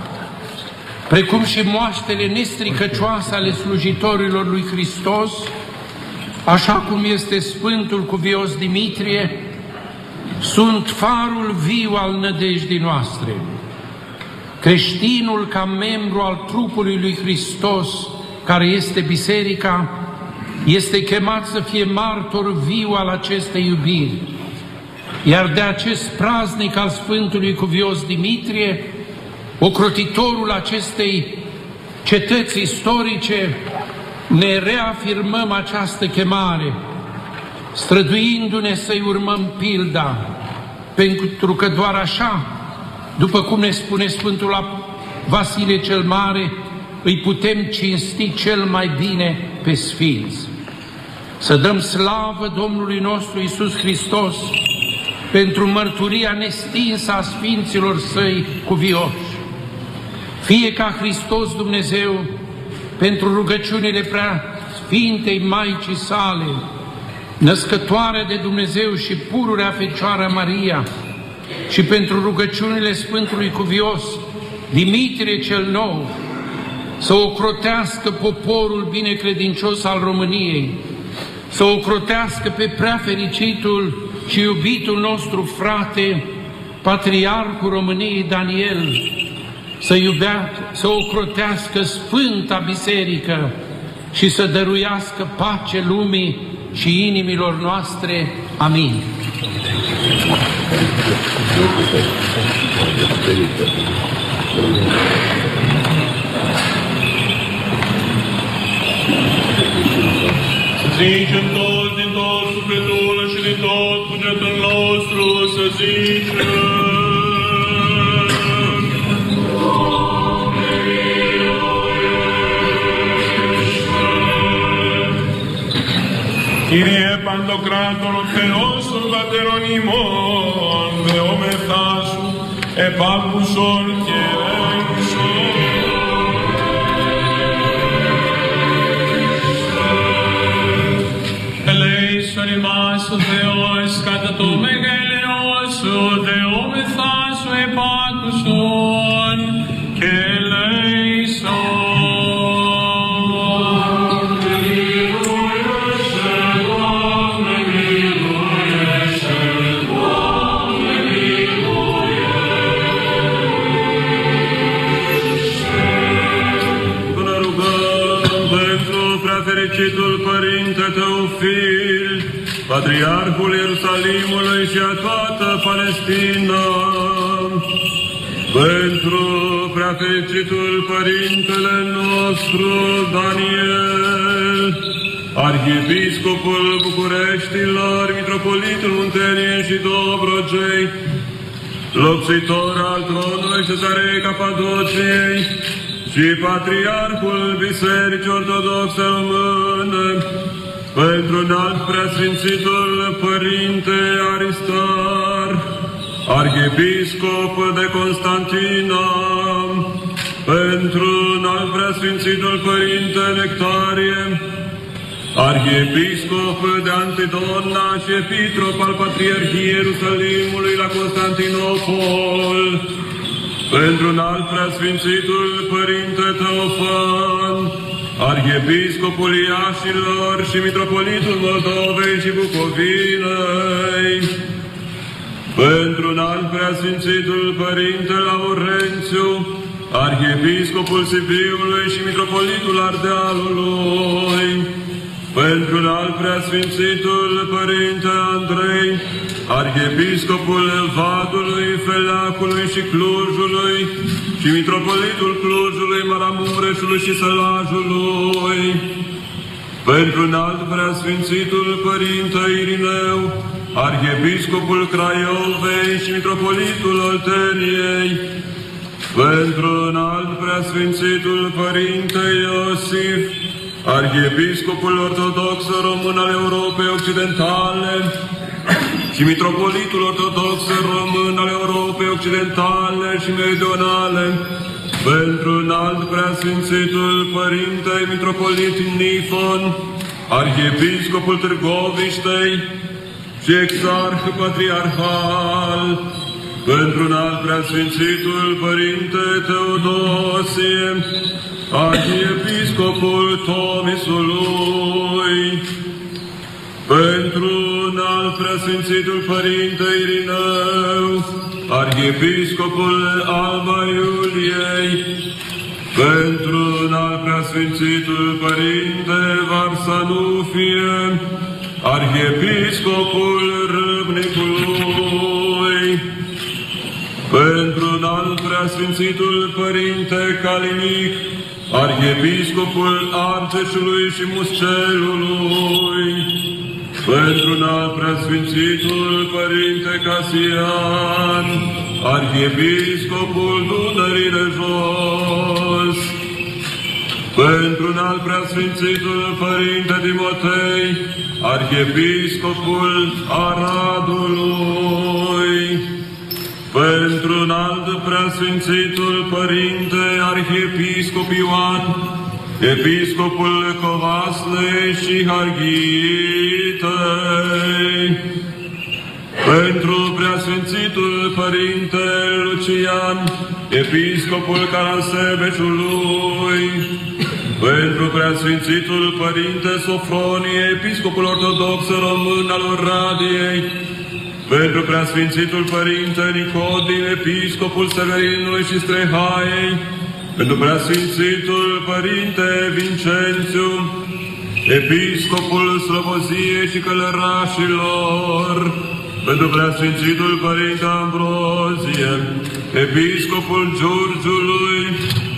precum și moaștele nestricăcioase ale slujitorilor lui Hristos, așa cum este Sfântul Cuvios Dimitrie, sunt farul viu al nădejdii noastre. Creștinul ca membru al trupului lui Hristos, care este biserica, este chemat să fie martor viu al acestei iubiri. Iar de acest praznic al Sfântului Cuvios Dimitrie, ocrotitorul acestei cetăți istorice, ne reafirmăm această chemare, străduindu-ne să-i urmăm pilda, pentru că doar așa, după cum ne spune Sfântul Vasile cel Mare, îi putem cinsti cel mai bine pe Sfinți. Să dăm slavă Domnului nostru Isus Hristos pentru mărturia nestinsă a Sfinților Săi cuvioși. Fie ca Hristos Dumnezeu pentru rugăciunile prea Sfintei Maicii sale, născătoare de Dumnezeu și pururea Fecioara Maria, și pentru rugăciunile Sfântului Cuvios, Dimitrie cel Nou, să ocrotească poporul binecredincios al României, să ocrotească pe prea fericitul și iubitul nostru frate, Patriarhul României Daniel, să iubească, să ocrotească Sfânta Biserică și să dăruiască pace lumii și inimilor noastre. Amin. Σημαίνει το ζητώ του πληθυσμού και το ζητώ του για τον νόστρο. Σημαίνει το ζητώ. Κύριε Παρτοκράτο, ο Θεός των Βατερώνιμων, ο Μεθάσου Επακουσόλ και ο Λαϊκό. Deus, cada tormenta. Patriarhul Ierusalimului și a toată Palestina, pentru preafericitul Părintele nostru Daniel, Arhiepiscopul Bucureștilor, Mitropolitul Munteniei și Dobrogei, lopsitor al tronului Cezarei Capadociei și Patriarhul Bisericii Ortodoxe Române, pentru înalt preasfințitul Părinte Aristar, Arhiepiscop de Constantina, pentru înalt preasfințitul Părinte Nectarie, Arhiepiscop de Antidona și Epitrop al Patriarhiei Ierusalimului la Constantinopol, pentru un alt preasfințitul Părinte Teofan, Arhiepiscopul Iașilor și Mitropolitul Moldovei și Bucovinei, pentru un alt preasfințitul Părinte Laurențiu, Arhiepiscopul Sibiului și Mitropolitul Ardealului, pentru un alt preasfințitul Părinte Andrei, Arhiepiscopul Vadului, Feleacului și Clujului și Mitropolitul Clujului, Maramureșului și Sălajului, pentru un alt preasfințitul Părinte Irineu, Arhiepiscopul Craiovei și Mitropolitul Olteniei, pentru un alt preasfințitul Părinte Iosif, Arhiepiscopul Ortodox Român al Europei Occidentale și Mitropolitul Ortodox Român al Europei Occidentale și Meridionale, pentru un alt preasfințitul Părinte Mitropolit Nifon, Arhiepiscopul Târgoviștei și Exarh Patriarhal, pentru un alt preasfințitul Părinte Teodosie, Arhiepiscopul Tomisului, pentru un alt preasfințitul Părinte Irineu, Arhiepiscopul Alba Iuliei, pentru un alt preasfințitul Părinte Varsanufie, Arhiepiscopul Râbnicului, pentru un alt preasfințitul Părinte Calinic, Arhiepiscopul Arceșului și Muscelului, pentru un alt preasfințitul Părinte Casian, Arhiepiscopul Dunării de Jos, pentru un alt preasfințitul Părinte Timotei, Arhiepiscopul Aradului, pentru un alt preasfințitul Părinte Arhiepiscop Ioan, Episcopul Covaslei și Harghitei, pentru preasfințitul Părinte Lucian, Episcopul Carasebeșului, pentru preasfințitul Părinte Sofronie, Episcopul Ortodox Român al Oradiei, pentru preasfințitul Părinte Nicodin, Episcopul Severinului și Strehaiei, pentru preasfințitul Părinte Vincențiu, Episcopul Sloboziei și Călărașilor, pentru preasfințitul Părinte Ambrozie, Episcopul Giurgiului,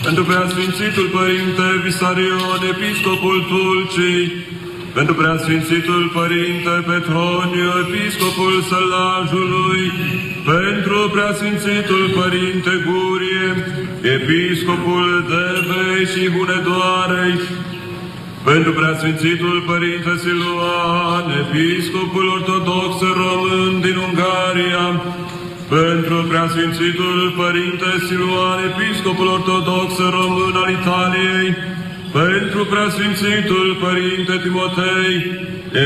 pentru preasfințitul Părinte Visarion, Episcopul Tulcii, pentru preasfințitul Părinte Petroniu, Episcopul Sălajului, pentru preasfințitul Părinte Gurie, Episcopul Devei și Hunedoarei, pentru preasfințitul Părinte Siluan, Episcopul Ortodox Român din Ungaria, pentru preasfințitul Părinte Siluan, Episcopul Ortodox Român al Italiei, pentru preasfințitul Părinte Timotei,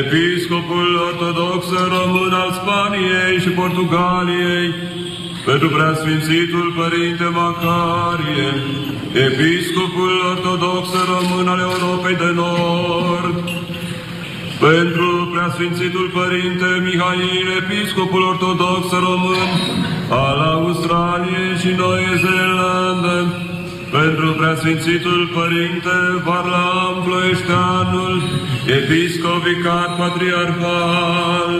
Episcopul Ortodox Român al Spaniei și Portugaliei, pentru preasfințitul Părinte Macarie, Episcopul Ortodox Român al Europei de Nord, pentru preasfințitul Părinte Mihail, Episcopul Ortodox Român al Australiei și Noi Zeelandă, pentru preasfințitul Părinte Varlam Ploieșteanul, Episcop Vicar Patriarhal,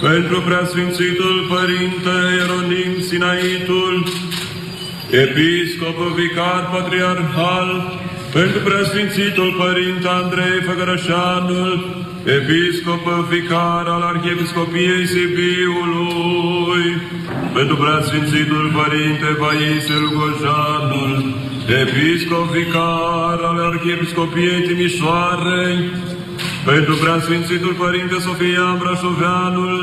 pentru preasfințitul Părinte Ieronim Sinaitul, Episcop Vicar Patriarhal, pentru preasfințitul Părinte Andrei Făgărășanul, Episcop Vicar al Arhiepiscopiei Sibiului, pentru preasfințitul Părinte Paisie Lugojanul, Episcop Vicar al Arhiepiscopiei Timișoarei, pentru preasfințitul Părinte Sofia Brașoveanul,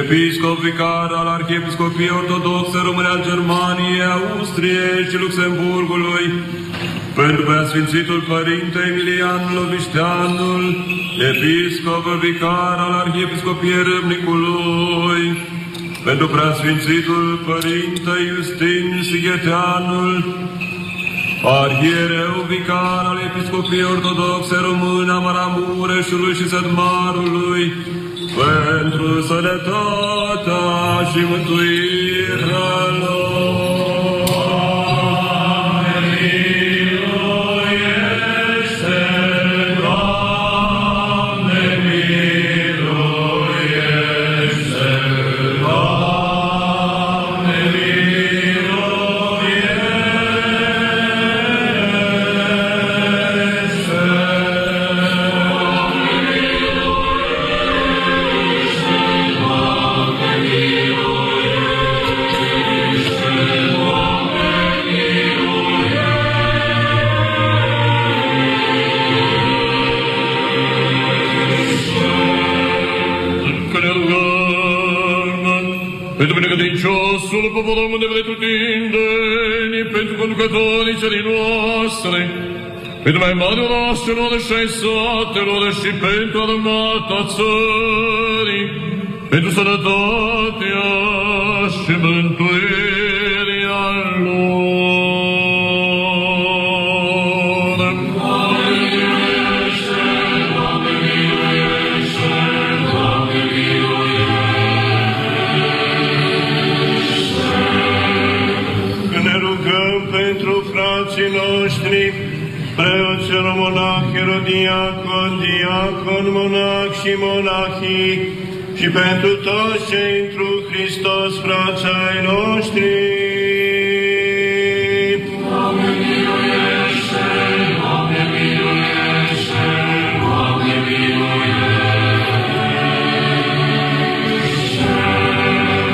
Episcop Vicar al Arhiepiscopiei Ortodoxe Române al Germaniei, Austriei și Luxemburgului, pentru preasfințitul Părinte Emilian Lovișteanul, Episcop Vicar al Arhiepiscopiei Râmnicului, pentru preasfințitul Părinte Justin Sigheteanul, Arhiereu vicar al Episcopiei Ortodoxe Române a Maramureșului și Sădmarului, pentru sănătatea și mântuirea lor. Poporul de pretutindeni, pentru conducătorii țării noastre, pentru mai mari orașelor și ai satelor și pentru armata țării, pentru sănătatea și mântuirea și monahii, și pentru toți cei întru Hristos, frații ai noștri. Doamne, miluiește! Doamne, miluiește! Doamne,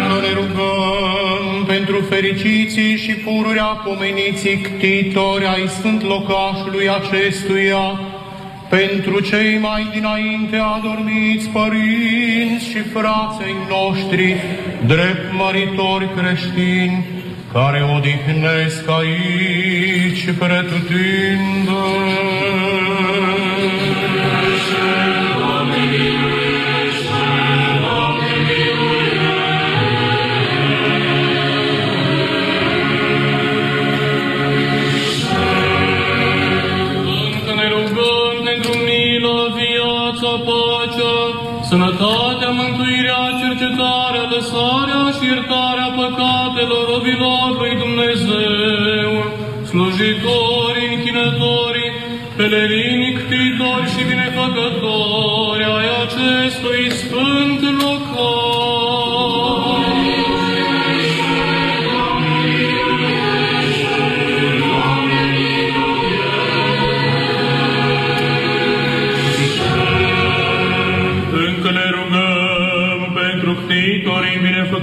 Că ne rugăm pentru fericiții și pururea pomeniții ctitori ai sfânt locașului acestuia, pentru cei mai dinainte adormiți părinți și frații noștri, drept măritori creștini, care odihnesc aici Încă lăsarea și iertarea păcatelor robilor lui Dumnezeu, slujitorii, închinătorii, pelerini, ctitori și binefăcători ai acestui sfânt local.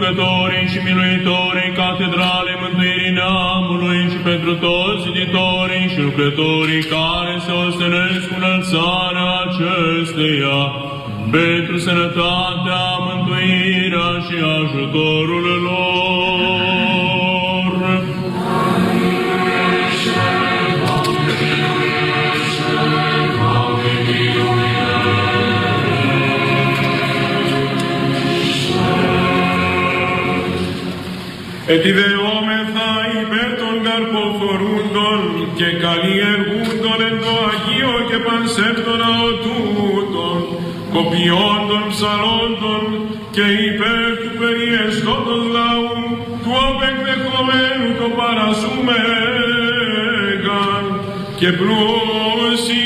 Ctitorii, binefăcătorii și miluitorii catedralei mântuirii neamului și pentru toți ziditorii și lucrătorii care se ostenesc cu înălțarea acesteia, pentru sănătatea, mântuirea și ajutorul lor. Ετιδεόμεθα υπέρ των καρποφορούντων και καλλιεργούντων εν το Αγίο και πανσέπτων αοτούτων, κοπιόντων ψαλόντων και υπέρ του περιεστώτος λαού, του απεκδεχομένου το παρασούμεγαν και πλούσιον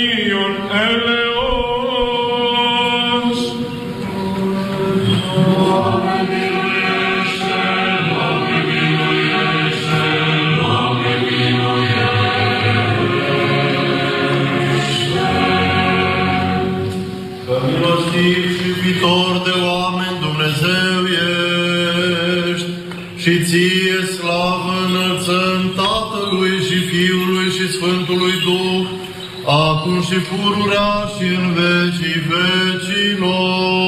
și Sfântului Duh, acum și pururea și în vecii vecilor.